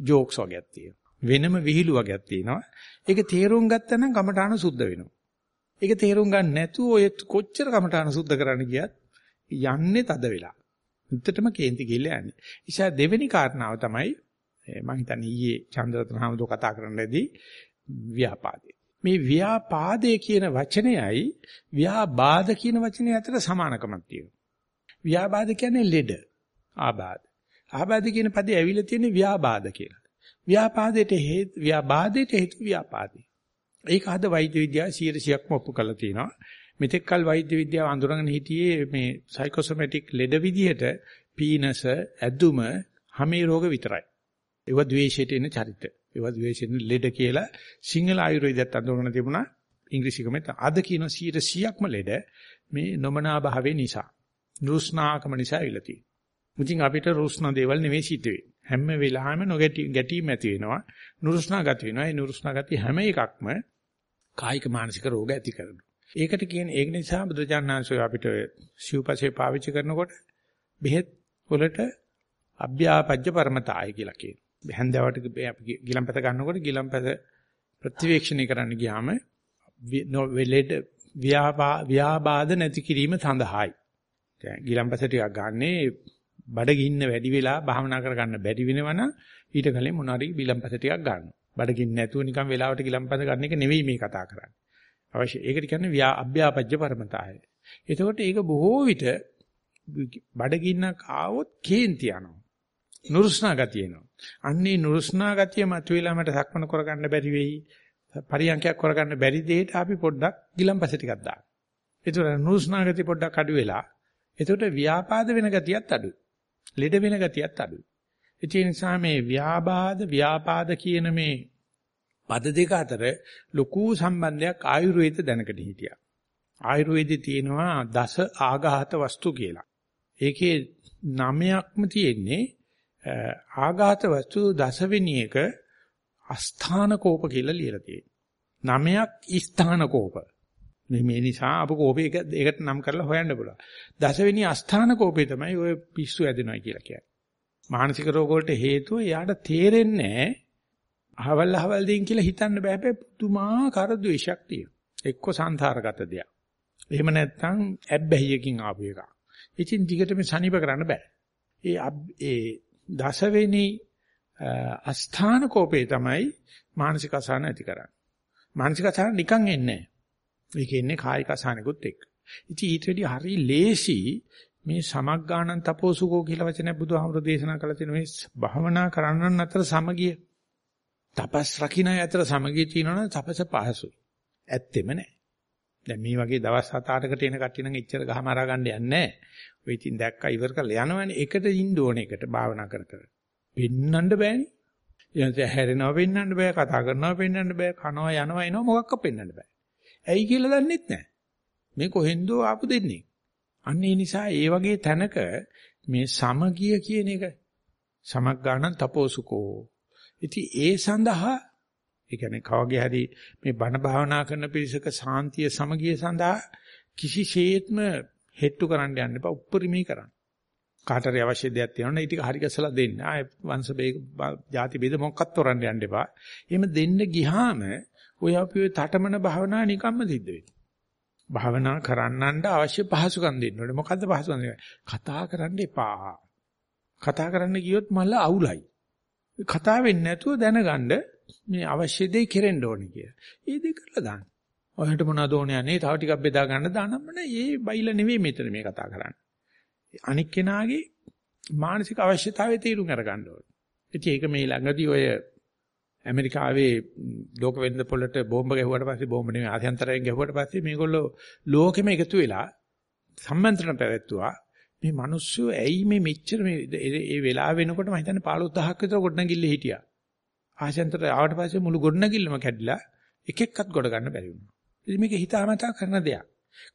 ජෝක්ස් වගේක් තියෙනවා. වෙනම විහිළු වගේක් තියෙනවා. ඒක තේරුම් ගත්තා නම් කමඨාන සුද්ධ වෙනවා. ඒක තේරුම් ගන්න නැතුව ඔය කොච්චර කමඨාන සුද්ධ කරන්න ගියත් යන්නේ තද වෙලා. උත්තරම කේන්ති ගිහලා යන්නේ. ඉතින් දෙවෙනි කාරණාව තමයි මම හිතන්නේ ඊයේ චන්ද්‍රරත්න හාමුදුර කතා කරන්නදී ව්‍යාපාදේ. මේ ව්‍යාපාදේ කියන වචනයයි ව්‍යාබාධ කියන වචනේ අතර සමානකමක් තියෙනවා. ව්‍යාබාධ කියන්නේ ලෙඩ. ආබාධ. ආබාධ කියන පදේ ඇවිල්ලා තියෙන්නේ ව්‍යාබාධ කියලා. ව්‍යාපාදයට හේතු ව්‍යාබාධයට හේතු ව්‍යාපාදේ. ඒක අද වෛද්‍ය විද්‍යාව 100%ක්ම ඔප්පු කරලා තිනවා. මෙතෙක් කල වෛද්‍ය විද්‍යාව අඳුරගෙන හිටියේ මේ සයිකෝසොමැටික් ලෙඩ විදිහට පීනස, ඇදුම, හැමේ රෝග විතරයි. ඒව ද්වේෂයට එන චරිත. ඒව ද්වේෂයෙන් ලෙඩ කියලා සිංහල ආයුර්වේදයත් අඳුරගෙන තිබුණා. ඉංග්‍රීසිකමෙත් අද කියන 100%ක්ම ලෙඩ මේ නොමනා භාවයේ නිසා. නුරුස්නාකම නිසා ඇවිල්ලා තියෙනවා. මුචින් අපිට රුස්නා දේවල් නෙවෙයි සිද්ධ වෙන්නේ. හැම වෙලාවෙම නොගැටි ගැටීම් ඇති වෙනවා. නුරුස්නා ගති වෙනවා. ඒ නුරුස්නා ගති හැම එකක්ම කායික මානසික රෝග ඇති කරනවා. ඒකට කියන්නේ ඒක නිසා බුදුජානනාංශය අපිට සිව්පසේ පාවිච්චි කරනකොට බෙහෙත් වලට අභ්‍යාපජ්‍ය පරමතාය කියලා කියනවා. හැන්දාවට අපි ගිලම්පැත ගන්නකොට ගිලම්පැත ප්‍රතිවේක්ෂණය කරන්න ගියාම වෙලෙඩ ව්‍යාබාධ නැති කිරීම සඳහායි. දැන් ගිලම්පැත ටිකක් ගන්නේ බඩගින්න වැඩි වෙලා භාවනා කරගන්න බැරි වෙනවනම් ඊට කලින් මොනාරි විලම්පස ටිකක් ගන්න. බඩගින්න නැතුව නිකන් වෙලාවට ගිලම්පස ගන්න එක නෙවෙයි මේ කතා කරන්නේ. අවශ්‍ය ඒකට කියන්නේ ව්‍යා අභ්‍යාපජ්‍ය පරමතාය. එතකොට ඒක බොහෝ විට බඩගින්නක් ආවොත් කේන්ති යනවා. නුරුස්නා ගතිය එනවා. අන්නේ නුරුස්නා ගතිය මතුවලා මට සක්මන කරගන්න බැරි වෙයි. පරියන්කයක් කරගන්න බැරි දෙයට අපි පොඩ්ඩක් ගිලම්පස ටිකක් දාන්න. ඒතර නුරුස්නා ගතිය පොඩ්ඩක් අඩු වෙලා එතකොට ව්‍යාපාද වෙන ගතියත් අඩුයි. ලෙඩ වෙන ගතියත් අඩුයි. ඒ නිසා මේ ව්‍යාබාධ ව්‍යාපාද කියන මේ පද දෙක අතර ලොකු සම්බන්ධයක් ආයුර්වේද දැනකට හිටියා. ආයුර්වේදයේ තියෙනවා දස ආඝාත වස්තු කියලා. ඒකේ නමයක්ම තියෙන්නේ ආඝාත වස්තු දසවෙනි එක අස්ථාන කෝප කියලා ලියලා තියෙනවා. නමයක් ස්ථාන කෝප. මේ මේ නිසා අප කෝපේ එක ඒකට නම් කරලා හොයන්න පුළුවන්. දසවෙනි අස්ථාන කෝපේ තමයි ඔය පිස්සු ඇදෙනවා කියලා කියන්නේ. මානසික රෝග වලට හේතුව එයාට තේරෙන්නේ අහවල් අහවල් දෙයින් කියලා හිතන්න බෑ හැබැයි පුදුමාකාර ද්වේෂයක් තියෙනවා. එක්ක සංසාරගත දෙයක්. එහෙම නැත්නම් ඇබ්බැහියකින් ආපු එකක්. ඉතින් දිගටම සනීප කරන්න බෑ. ඒ ඒ දසවෙනි අස්ථාන කෝපේ තමයි මානසික අසහන ඇති කරන්නේ. මානසික අසහන නිකන් එන්නේ නැහැ. ඒක ඉන්නේ කායික අසහනෙකුත් එක්ක. ඉතින් ඊට වැඩි හරි ලේසි මේ සමග්ගාණන් තපෝසුකෝ කියලා වචනය බුදුහාමුදුරේ දේශනා කළ තියෙන මේ භවනා කරන්නන් අතර සමගිය. තපස් රකින්න අතර සමගිය තියෙනවනම් තපස පහසුයි. ඇත්තෙම නැහැ. දැන් මේ වගේ දවස් 7-8කට එන කට්ටිය නම් එච්චර ගහ මරා ගන්න යන්නේ නැහැ. ඔය ඉතින් දැක්කා ඉවර කරලා යනවනේ. එකට ඉන්න ඕනේ එකට භාවනා කර කර. පෙන්නන්න බෑනේ. ඊට හැරෙනවා පෙන්නන්න බෑ, කතා කරනවා පෙන්නන්න බෑ, කනවා යනවා එනවා මොකක්ක පෙන්නන්න බෑ. ඇයි කියලා දන්නෙත් නැහැ. මේ කොහෙන්දෝ ආපු දෙන්නේ. අන්න ඒ නිසා ඒ වගේ තැනක මේ සමගිය කියන එක සමග්ගාණන් තපෝසුකෝ. ඉතින් ඒ සඳහා ඒ කියන්නේ කවගේ හරි මේ බණ භාවනා කරන පිරිසක සාන්තිය සමගිය සඳහා කිසිසේත්ම හෙට්ටු කරන්න යන්න එපා උප්පරිමේ කරන්න. කාටරි අවශ්‍ය දෙයක් තියෙනවා ඊට හරි ගැසලා දෙන්න. ආය වංශ බේක ಜಾති බේද මොකක්වත් තොරන්න යන්න එපා. එහෙම දෙන්න ගියාම ඔය අපි ඔය තටමන භාවනා නිකම්ම සිද්ධ වෙනවා. භාවනා කරන්නන්ට අවශ්‍ය පහසුකම් දෙන්න ඕනේ. මොකද්ද පහසුකම් දෙන්නේ? කතා කරන්න එපා. කතා කරන්න ගියොත් මල්ල අවුලයි. කතා වෙන්නේ නැතුව දැනගන්න මේ අවශ්‍ය දේ කෙරෙන්න ඕනේ කියලා. ඒ දේ කරලා දාන්න. ඔයාලට මොනවද ඕනේ යන්නේ? තව ටිකක් බෙදා ගන්න දානම්ම නෑ. ඒ බයිලා නෙවෙයි මෙතන මේ කතා කරන්නේ. අනික් කෙනාගේ මානසික අවශ්‍යතාවය තීරුම් අරගන්න ඕනේ. ඉතින් ඒක මේ ළඟදී ඔය ඇමරිකාවේ ලෝක වෙළඳ පොළට බෝම්බ ගැහුවට පස්සේ බෝම්බ නෙමෙයි ආසයන්තරයෙන් ගැහුවට පස්සේ මේගොල්ලෝ ලෝකෙම එකතු වෙලා සම්මන්ත්‍රණ පැවැත්තුවා. මේ මිනිස්සු ඇයි මේ මෙච්චර මේ ඒ වෙලාව වෙනකොට මම හිතන්නේ 15000ක් විතර ගොඩනැගිල්ල හිටියා. ආශයන්තර ආවට පස්සේ මුළු ගොඩනැගිල්ලම කැඩිලා එක එක්කත් ගොඩ ගන්න බැරි වුණා. ඉතින් මේක හිතාමතා කරන දෙයක්.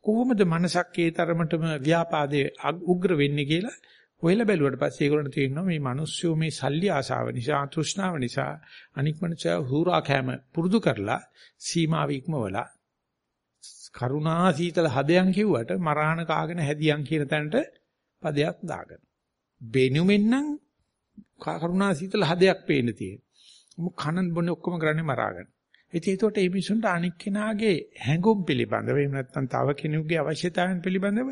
කොහොමද මනසක් ඒ තරමටම ව්‍යාපාදයේ උග්‍ර වෙන්නේ කියලා ඔයලා බැලුවට පස්සේ ඒගොල්ලන්ට තේරෙනවා මේ මිනිස්සු මේ සල්ලි ආශාව නිසා තෘෂ්ණාව නිසා අනික් මනුස්සයා හුරා කැම පුරුදු කරලා සීමාව ඉක්මවලා කරුණා සීතල හදයන් කිව්වට මරාණ කාගෙන හැදියන් කියන තැනට පදයක් දාගෙන. බෙනුමෙන් නම් කරුණා සීතල හදයක් පේන්න තියෙන. මොක කනන් බොන්නේ ඔක්කොම කරන්නේ මරාගෙන. ඉතින් ඒකට මේ මිනිසුන්ට අනික් කෙනාගේ හැඟුම් පිළිබඳව එහෙම නැත්නම් තව කෙනෙකුගේ අවශ්‍යතාවයන් පිළිබඳව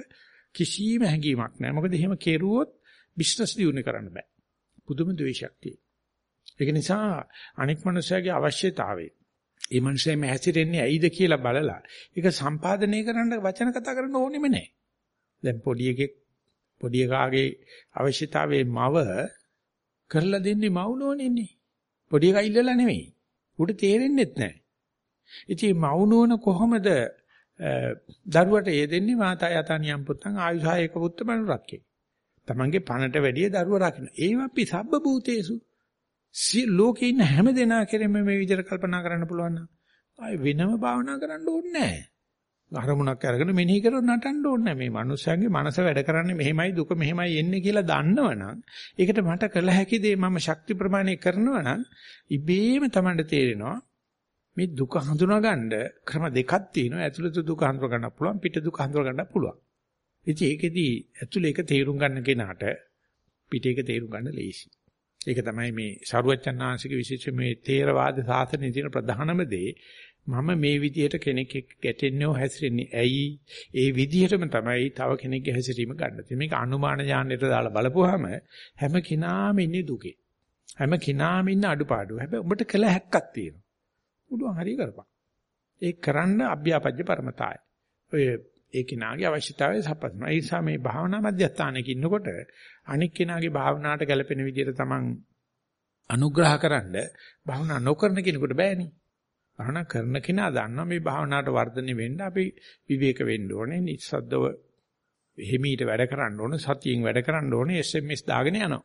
කිසිම හැඟීමක් නැහැ. මොකද එහෙම කෙරුවොත් බිස්නස් දියුණු කරන්න බෑ. පුදුම ද්වේෂයක් තියෙනවා. ඒක නිසා අනික් මනුස්සයාගේ අවශ්‍යතාවය ඒ මනුස්සයා හැසිරෙන්නේ ඇයිද කියලා බලලා ඒක සම්පාදනය කරන්න වචන කතා කරන්න ඕනෙම නැහැ. දැන් පොඩි එකෙක් පොඩි එකාගේ අවශ්‍යතාවයේ මව කරලා දෙන්නේ මවුනෝනෙන්නේ. පොඩි එකා ඉල්ලලා නෙවෙයි. උට තේරෙන්නෙත් නැහැ. ඉතින් මවුනෝන කොහොමද දරුවට ඒ දෙන්නේ මාතා යතනියම් පුත්තන් ආයුෂායක පුත්ත මනුරක්කේ. තමන්ගේ පණට වැඩිය දරුව රකින්න. ඒවපි සබ්බ භූතේසු. ලෝකේ ඉන්න හැම දෙනා කෙරෙම මේ විදිහට කල්පනා කරන්න පුළුවන් නම් ආය වෙනම භාවනා කරන්න ඕනේ නැහැ. අරමුණක් අරගෙන මෙනෙහි කරලා නටන්න ඕනේ. මේ මනුස්සයන්ගේ මනස වැඩ කරන්නේ මෙහෙමයි දුක මෙහෙමයි එන්නේ කියලා දන්නවනම් ඒකට මට කළ හැකි දේ මම ශක්ති ප්‍රමාණය කරනවනම් ඉබේම Tamanට තේරෙනවා මේ දුක හඳුනාගන්න ක්‍රම දෙකක් තියෙනවා. ඇතුළත දුක හඳුනා ගන්න පුළුවන් පිට දුක හඳුනා ගන්න පුළුවන්. ඉතින් ඒකෙදී ඇතුළේ එක තේරුම් ගන්න කෙනාට පිට එක තේරුම් ගන්න ලේසි. ඒක තමයි මේ සරුවච්චන්හන්සේගේ විශේෂ මේ තේරවාද සාසනයේ තියෙන ප්‍රධානම දේ. මම මේ විදිහට කෙනෙක් ගැටෙන්නව හැසිරෙන්නේ ඇයි? ඒ විදිහටම තමයි තව කෙනෙක්ගේ හැසිරීම ගන්න තියෙන්නේ. මේක අනුමාන ඥානෙට දාලා බලපුවාම හැම කෙනාම ඉන්නේ දුකේ. හැම කෙනාම ඉන්න අඩුපාඩු. හැබැයි උඹට කළ හැක්කක් තියෙනවා. උඩුවන් හරිය කරපන්. ඒක කරන්න අභ්‍යාපජ්‍ය පරමතාය. ඔය ඒ කෙනාගේ අවශ්‍යතාවය සපස්න. ඒ නිසා මේ භාවනා මධ්‍යස්ථානයක ඉන්නකොට අනික් කෙනාගේ භාවනාවට ගැලපෙන විදිහට තමන් අනුග්‍රහකරනද භාවනා නොකරන කෙනෙකුට බෑනේ. භාවනා කරන කෙනා දන්නවා මේ භාවනාවට වර්ධනය වෙන්න අපි විවේක වෙන්න ඕනේ නිස්සද්දව හිමීට වැඩ කරන්න ඕනේ සතියෙන් වැඩ කරන්න ඕනේ SMS දාගෙන යනවා.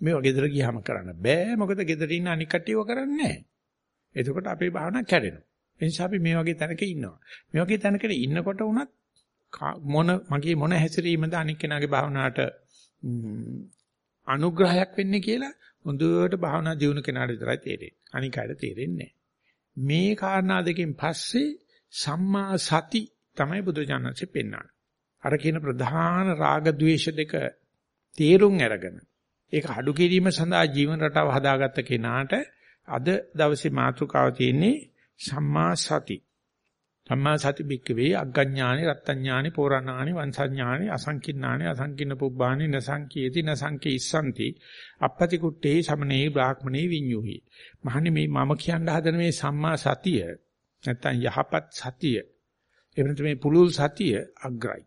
මේවා ගෙදර ගියාම කරන්න බෑ. මොකද ගෙදර ඉන්න අනික් කට්ටියව කරන්නේ නැහැ. එතකොට අපේ භාවනාව කැඩෙනවා. ඒ නිසා අපි මේ වගේ තැනක ඉන්නවා. මේ වගේ තැනක ඉන්නකොට උනත් මොන මගේ මොන හැසිරීමද අනික් කෙනාගේ භාවනාවට අනුග්‍රහයක් වෙන්නේ කියලා හොඳට භාවනා ජීවන කෙනාට විතරයි තේරෙන්නේ. අනික් අයට තේරෙන්නේ නැහැ. මේ කාරණා දෙකෙන් පස්සේ සම්මා සති තමයි බුදුජානකසේ පෙන්වන්නේ. අර කියන ප්‍රධාන රාග ద్వේෂ දෙක තේරුම් අරගෙන ඒක අඩු කිරීම සඳහා ජීවන රටාව හදාගත්ත කෙනාට අද දවසේ මාතෘකාව තියෙන්නේ සම්මා සති. සම්මා සති බික්කවේ අග්ගඥානෙ රත්ත්‍ඥානෙ පෝරණානෙ වංශඥානෙ අසංකින්නානෙ අසංකින්න පුබ්බානෙ නසංකීති නසංකේ ඉස්සන්ති අපපති කුට්ටේ සමනේ බ්‍රාහ්මනේ විඤ්ඤුහි. මහන්නේ මේ මම කියන්න හදන මේ සම්මා සතිය නැත්තම් යහපත් සතිය එහෙම නැත්නම් මේ පුලුල් සතිය අග්‍රයි.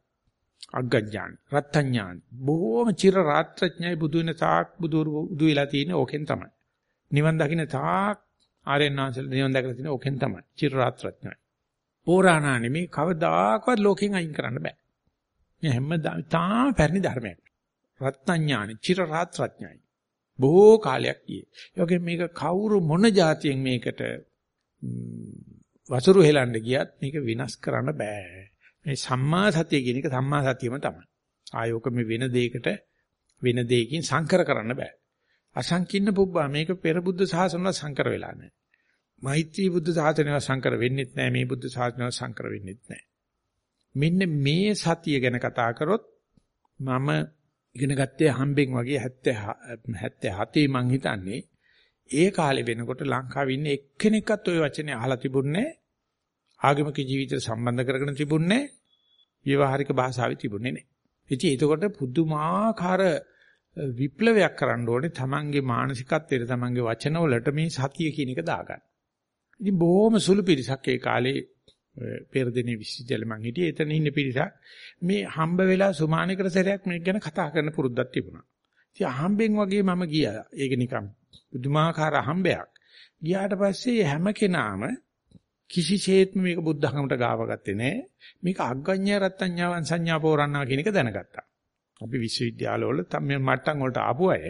අග්ගඥාන රත්ත්‍ඥාන. බොහෝම චිර රාත්‍රඥයි බුදු වෙන තාක් බුදු බුදු වෙලා තියෙන ඕකෙන් තමයි. නිවන් දකින්න තාක් ආර්යනාංශල නිවන් දැකලා තියෙන ඕකෙන් තමයි. චිර රාත්‍රඥයි. පෝරාණා නෙමේ කවදාකවත් ලෝකෙන් අයින් කරන්න බෑ. මේ හැමදාම තාම පැරණි ධර්මයක්. රත්ඥානි චිර රාත්‍රඥයි. බොහෝ කාලයක් ගියේ. ඒ මේක කවුරු මොන જાතියෙන් මේකට වසුරු හෙලන්න ගියත් මේක විනාශ කරන්න බෑ. මේ සම්මා සතිය කියන එක සම්මා සතියම තමයි. ආයෝක මේ වෙන දෙයකට වෙන දෙයකින් සංකර කරන්න බෑ. අසංකින්න පුබ්බා මේක පෙර බුද්ධ ශාසනවල සංකර වෙලා නැහැ. මෛත්‍රී බුද්ධ සාසනය සංකර වෙන්නෙත් නැහැ මේ බුද්ධ සාසනය සංකර වෙන්නෙත් නැහැ. මෙන්න මේ සතිය ගැන කතා කරොත් මම ඉගෙන ගත්තේ හම්බෙන් වගේ 70 77 මං හිතන්නේ ඒ කාලේ වෙනකොට ලංකාවේ ඉන්න එක්කෙනෙක්වත් ওই වචනේ අහලා තිබුණේ ආගමික ජීවිතය සම්බන්ධ කරගෙන තිබුණේ ව්‍යවහාරික භාෂාවේ තිබුණේ නැහැ. ඉතින් ඒකකොට පුදුමාකාර විප්ලවයක් කරන්න ඕනේ තමන්ගේ මානසිකත්වයට තමන්ගේ වචනවලට මේ සතිය කියන එක දාගන්න. ඉතින් බොහොම සුළු පිරිසක් ඒ කාලේ පෙරදිනේ විශ්වවිද්‍යාලෙ මං හිටියේ එතන ඉන්න පිරිසක් මේ හම්බ වෙලා සුමානිකර සැරයක් මේක ගැන කතා කරන්න පුරුද්දක් තිබුණා. ඉතින් අහම්බෙන් වගේ මම ගියා. ඒක නිකන් පුදුමාකාර අහම්බයක්. ගියාට පස්සේ හැම කෙනාම කිසිසේත්ම මේක බුද්ධ ධර්මයට ගාව ගත්තේ නැහැ. මේක අග්ගඤ්ඤ රත්ත්‍ඤ්ඤාවන් සංඥා පෝරණා කියන එක දැනගත්තා. අපි විශ්වවිද්‍යාලවල මේ මට්ටම් වලට ආපු අය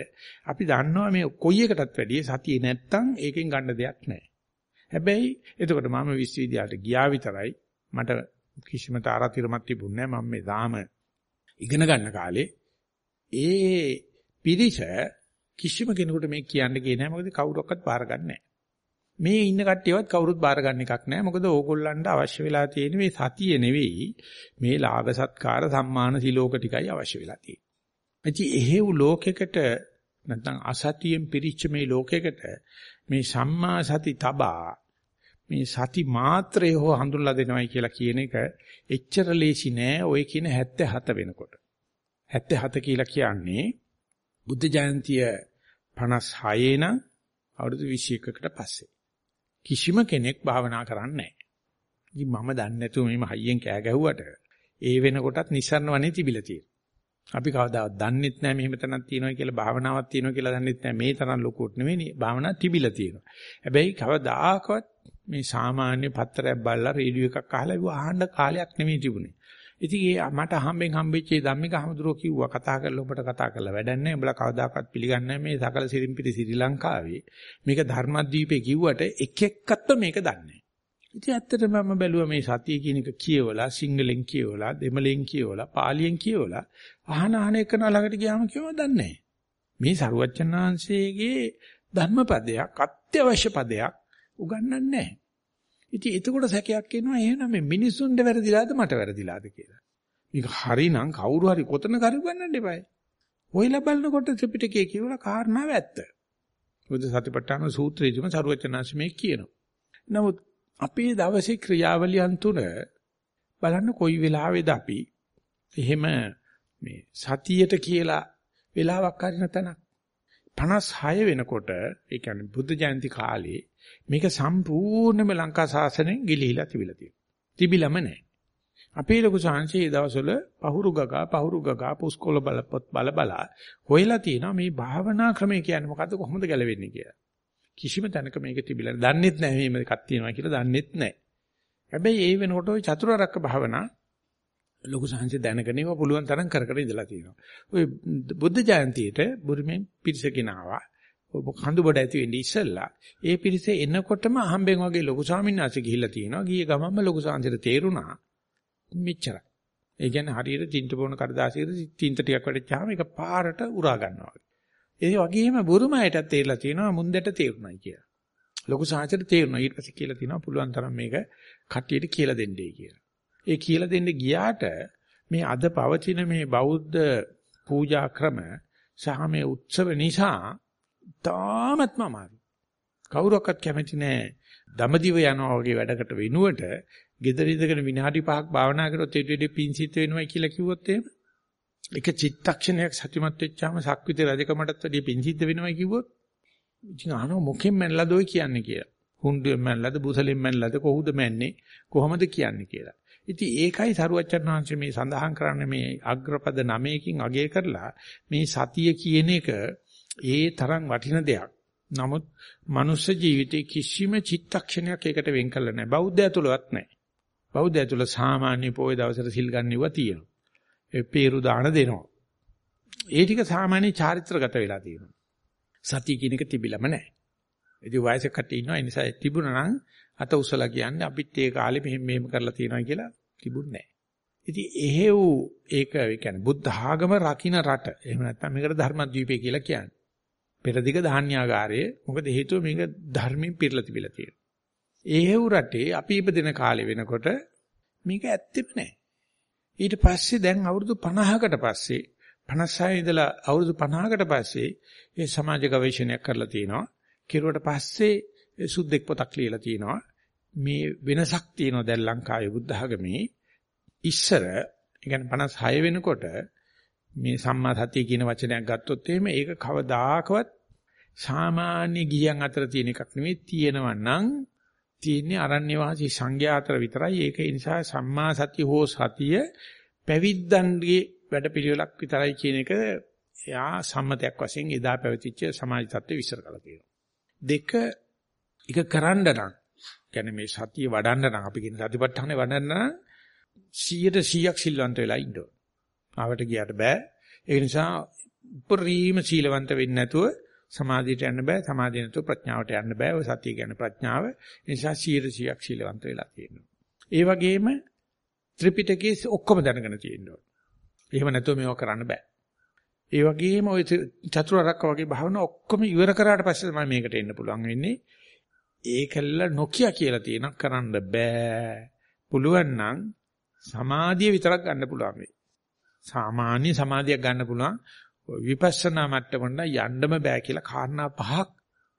අපි දන්නවා මේ කොයි එකටත් වැඩිය සතියේ නැත්තම් ඒකෙන් ගන්න දෙයක් නැහැ. හැබැයි එතකොට මම විශ්වවිද්‍යාලයට ගියා විතරයි මට කිසිම තාරාතිරමක් තිබුණේ නැහැ. මම මේ දාම ඉගෙන ගන්න කාලේ ඒ පිරිස කිසිම කෙනෙකුට මේ කියන්න ගියේ නැහැ. මොකද කවුරක්වත් බාර ගන්නෑ. මේ ඉන්න කට්ටියවත් කවුරුත් බාර ගන්න එකක් නැහැ. මොකද ඕගොල්ලන්ට අවශ්‍ය වෙලා තියෙන්නේ මේ සතිය නෙවෙයි මේ ලාභ සත්කාර සම්මාන සිලෝක ටිකයි අවශ්‍ය වෙලා තියෙන්නේ. එචි එහෙව් ලෝකයකට නැත්නම් අසතියෙන් පිරිච්ච මේ ලෝකයකට මේ සම්මා සති තබා මේ සති මාත්‍රය හෝ හඳුන්ලා දෙනවයි කියලා කියන එක එච්චර ලේසි නෑ ඔය කියන 77 වෙනකොට. 77 කියලා කියන්නේ බුද්ධ ජයන්තිය 56 නම් අවුරුදු 21කට පස්සේ. කිසිම කෙනෙක් භාවනා කරන්නේ නැහැ. ඉතින් මම දන්නේ නැතුව මෙහෙම හයියෙන් කෑ ගැහුවට ඒ වෙනකොටත් නිස්සරණ වනේ තිබිලා තියෙනවා. අපි කවදාවත් දන්නෙත් නැහැ මෙහෙම තැනක් තියෙනවා කියලා භාවනාවක් තියෙනවා කියලා දන්නෙත් නැහැ මේ තරම් ලොකුට නෙවෙයි භාවනාව තිබිලා තියෙනවා. හැබැයි කවදාකවත් මේ සාමාන්‍ය පත්‍රයක් බලලා රේඩියෝ එකක් අහලා ඉව අහන්න කාලයක් නෙවෙයි තිබුණේ. ඉතින් ඒ මට හම්බෙන් හම්බෙච්ච ඒ ධම්මික හමුදුරෝ කිව්වා කතා කරලා ඔබට කතා කරලා වැඩක් නැහැ. උඹලා කවදාකවත් පිළිගන්නේ මේ සකල සිරිම්පිටි ශ්‍රී ලංකාවේ. මේක ධර්මද්වීපේ කිව්වට එක එක්කත් මේක දන්නේ ඉතින් ඇත්තටම මම බැලුවා මේ සතිය කියන එක කියවලා සිංහලෙන් කියවලා දෙමළෙන් කියවලා පාලියෙන් කියවලා අහන අහන එකන ළඟට ගියාම කියව දන්නේ මේ සරුවච්චන්හන්සේගේ ධර්මපදයක් අත්‍යවශ්‍ය පදයක් උගන්වන්නේ නැහැ. ඉතින් එතකොට සැකයක් එනවා එහෙනම් මේ මිනිස්සුන්ට වැරදිලාද මට වැරදිලාද කියලා. මේක හරිනම් කවුරු හරි කොතනක හරි ගන්නන්න එපායි. ඔයලා බලනකොට ත්‍රිපිටකයේ කියවලා කාරණාව ඇත්ත. බුද්ධ සතිපට්ඨාන සූත්‍රයේදීම සරුවචනාංශ මේ කියනවා. නමුත් අපේ දවසේ ක්‍රියාවලියන් තුන බලන්න කොයි වෙලාවෙද අපි එහෙම මේ සතියට කියලා වෙලාවක් හරින තැනක් 56 වෙනකොට ඒ කියන්නේ බුද්ධ ජයන්ති කාලේ මේක සම්පූර්ණයෙන්ම ලංකා ශාසනයෙන් ගිලිහිලා තිබිලා තියෙනවා. තිබිලම නැහැ. අපේ ලොකු සංහසේ දවස්වල පහුරු ගගා පහුරු ගගා පුස්කොළ බලපොත් බල බලා හොයලා තියෙනවා මේ භාවනා ක්‍රමය කියන්නේ මොකද්ද කොහොමද ගැලවෙන්නේ කියලා. කිසිම තැනක මේක තිබිලා දන්නෙත් නැහැ මේ එකක් තියෙනවා කියලා දන්නෙත් නැහැ. හැබැයි ඒ වෙනකොට ওই චතුරාර්යක භාවනා ලොකු සංහසේ දැනගෙන ඒවා පුළුවන් තරම් කර කර ඉඳලා තියෙනවා. ওই බුද්ධ ජයන්තියේට බුරුමෙන් පිරිසකින් ආවා. කඳු බඩ ඇති වෙන්නේ ඉස්සෙල්ලා ඒ පිරිස එනකොටම අහම්බෙන් වගේ ලොකු ස්වාමීන් වහන්සේ ගිහිල්ලා තියෙනවා. ගියේ ගමන්ම ලොකු සාන්තිර තේරුණා. මෙච්චරයි. ඒ කියන්නේ හරියට තින්ත පොන කඩදාසියක තින්ත ටිකක් වැඩිච්චාම ඒක පාරට උරා ගන්නවා. ඒ වගේම බුරුමයටත් තේරලා තියෙනවා මුන්දට තේරුණයි කියලා. ලොකු සාන්තිර තේරුණා. ඊට පස්සේ කියලා තියෙනවා පුළුවන් තරම් මේක කට්ටියට කියලා දෙන්නයි කියලා. ඒ කියලා දෙන්න ගියාට මේ අද පවතින මේ බෞද්ධ පූජා ක්‍රම සහ මේ උත්සව නිසා තාමත්ම අමාරුයි. කවුරක්වත් කැමති නෑ දමදිව යනවා වගේ වැඩකට වෙනුවට gedara ඉඳගෙන විනාඩි 5ක් භාවනා කරොත් ඒ දෙවි පිංසිත වෙනවයි කියලා කිව්වොත් එහෙම එක චිත්තක්ෂණයක් සතිමත් වෙච්චාම සක්විති රජකමටත් වැඩිය පිංසිත වෙනවයි කිව්වොත් ඉතින් අහනවා මොකෙන් මැනලාද ඔය කියන්නේ කියලා. හුඬුවෙන් මැනලාද බුසලෙන් මැනලාද කොහොමද මැන්නේ කොහොමද කියන්නේ කියලා. ඉතින් ඒකයි සරුවච්චන් වහන්සේ මේ සඳහන් කරන්නේ මේ අග්‍රපද 9කින් අගය කරලා මේ සතිය කියන එක ඒ තරම් වටින දෙයක්. නමුත් මනුස්ස ජීවිතේ කිසිම චිත්තක්ෂණයක් ඒකට වෙන් කරලා නැහැ. බෞද්ධය තුලවත් නැහැ. බෞද්ධය තුල සාමාන්‍ය පොයේ දවසට සිල් ගන්නව තියෙනවා. ඒ peeru දාන දෙනවා. ඒ ටික සාමාන්‍ය චාරිත්‍රගත වෙලා තියෙනවා. සතිය කියන එක තිබිලම නැහැ. ඉතින් වයසක කට්ටිය ඉන්නවා ඒ නිසා තිබුණා නම් අත උසලා කියන්නේ අපිත් ඒ කාලේ මෙහෙම මෙහෙම කරලා තියෙනවා කියලා තිබුණේ නැහැ. ඉතින් එහෙව් ඒක ඒ කියන්නේ බුද්ධ ආගම රකින්න රට. එහෙම නැත්නම් මේකට ධර්මද්වීපය කියලා කියන්නේ. පෙරදිග ධාන්‍යාගාරයේ මොකද හේතුව මේක ධර්මයෙන් පිරලා තිබිලා තියෙනවා. එහෙව් රටේ අපි ඉපදෙන කාලේ වෙනකොට මේක ඇත්තෙම නැහැ. ඊට පස්සේ දැන් අවුරුදු 50කට පස්සේ 56 ඉඳලා අවුරුදු 50කට පස්සේ ඒ සමාජ ගවේෂණයක් කරලා තිනවා. කෙරුවට පස්සේ සුද්දෙක් පොතක් ලියලා තිනවා. මේ වෙනසක් තියෙනවා දැන් ලංකාවේ බුද්ධ ආගමේ ඉස්සර ඒ කියන්නේ 56 වෙනකොට මේ සම්මා සතිය කියන වචනයක් ගත්තොත් එහෙම ඒක කවදාකවත් සාමාන්‍ය ගියන් අතර තියෙන එකක් නෙවෙයි තියෙනවා නම් තියෙන්නේ අරණ්‍ය වාසී සංඝයා අතර විතරයි ඒක ඒ නිසා සම්මා සතිය හෝ සතිය පැවිද්දන්ගේ වැඩපිළිවෙලක් විතරයි කියන එක එයා සම්මතයක් වශයෙන් එදා පැවතිච්ච සමාජ තත්ත්වය විශ්සර කරලා තියෙනවා දෙක එක කරන්න නම් කියන්නේ මේ සතිය වඩන්න නම් අපි කියන සතිපට්ඨානේ වඩන්න නම් 100ට 100ක් සිල්වන්ත වෙලා ඉන්න ඕන. ආවට ගියට බෑ. ඒ නිසා උපරිම සීලවන්ත වෙන්නේ නැතුව සමාධියට යන්න බෑ. සමාධිය නැතුව ප්‍රඥාවට යන්න බෑ. ඔය සතිය කියන්නේ ප්‍රඥාව. ඒ නිසා 100ට 100ක් සීලවන්ත වෙලා තියෙනවා. ඒ වගේම ත්‍රිපිටකයේ ඔක්කොම දැනගෙන තියෙන්න ඕන. එහෙම නැතුව මේව කරන්න බෑ. ඒ වගේම ওই චතුරාර්යක වගේ භාවනා ඔක්කොම ඉවර කරාට පස්සේ තමයි මේකට එන්න පුළුවන් වෙන්නේ. ඒකල්ල නොකිය කියලා තියෙනක් කරන්න බෑ. පුළුවන් නම් සමාධිය විතරක් ගන්න පුළුවන් වෙයි. සාමාන්‍ය සමාධියක් ගන්න පුළුවන් විපස්සනා මට්ටමට යන්නම බෑ කියලා කාරණා පහක්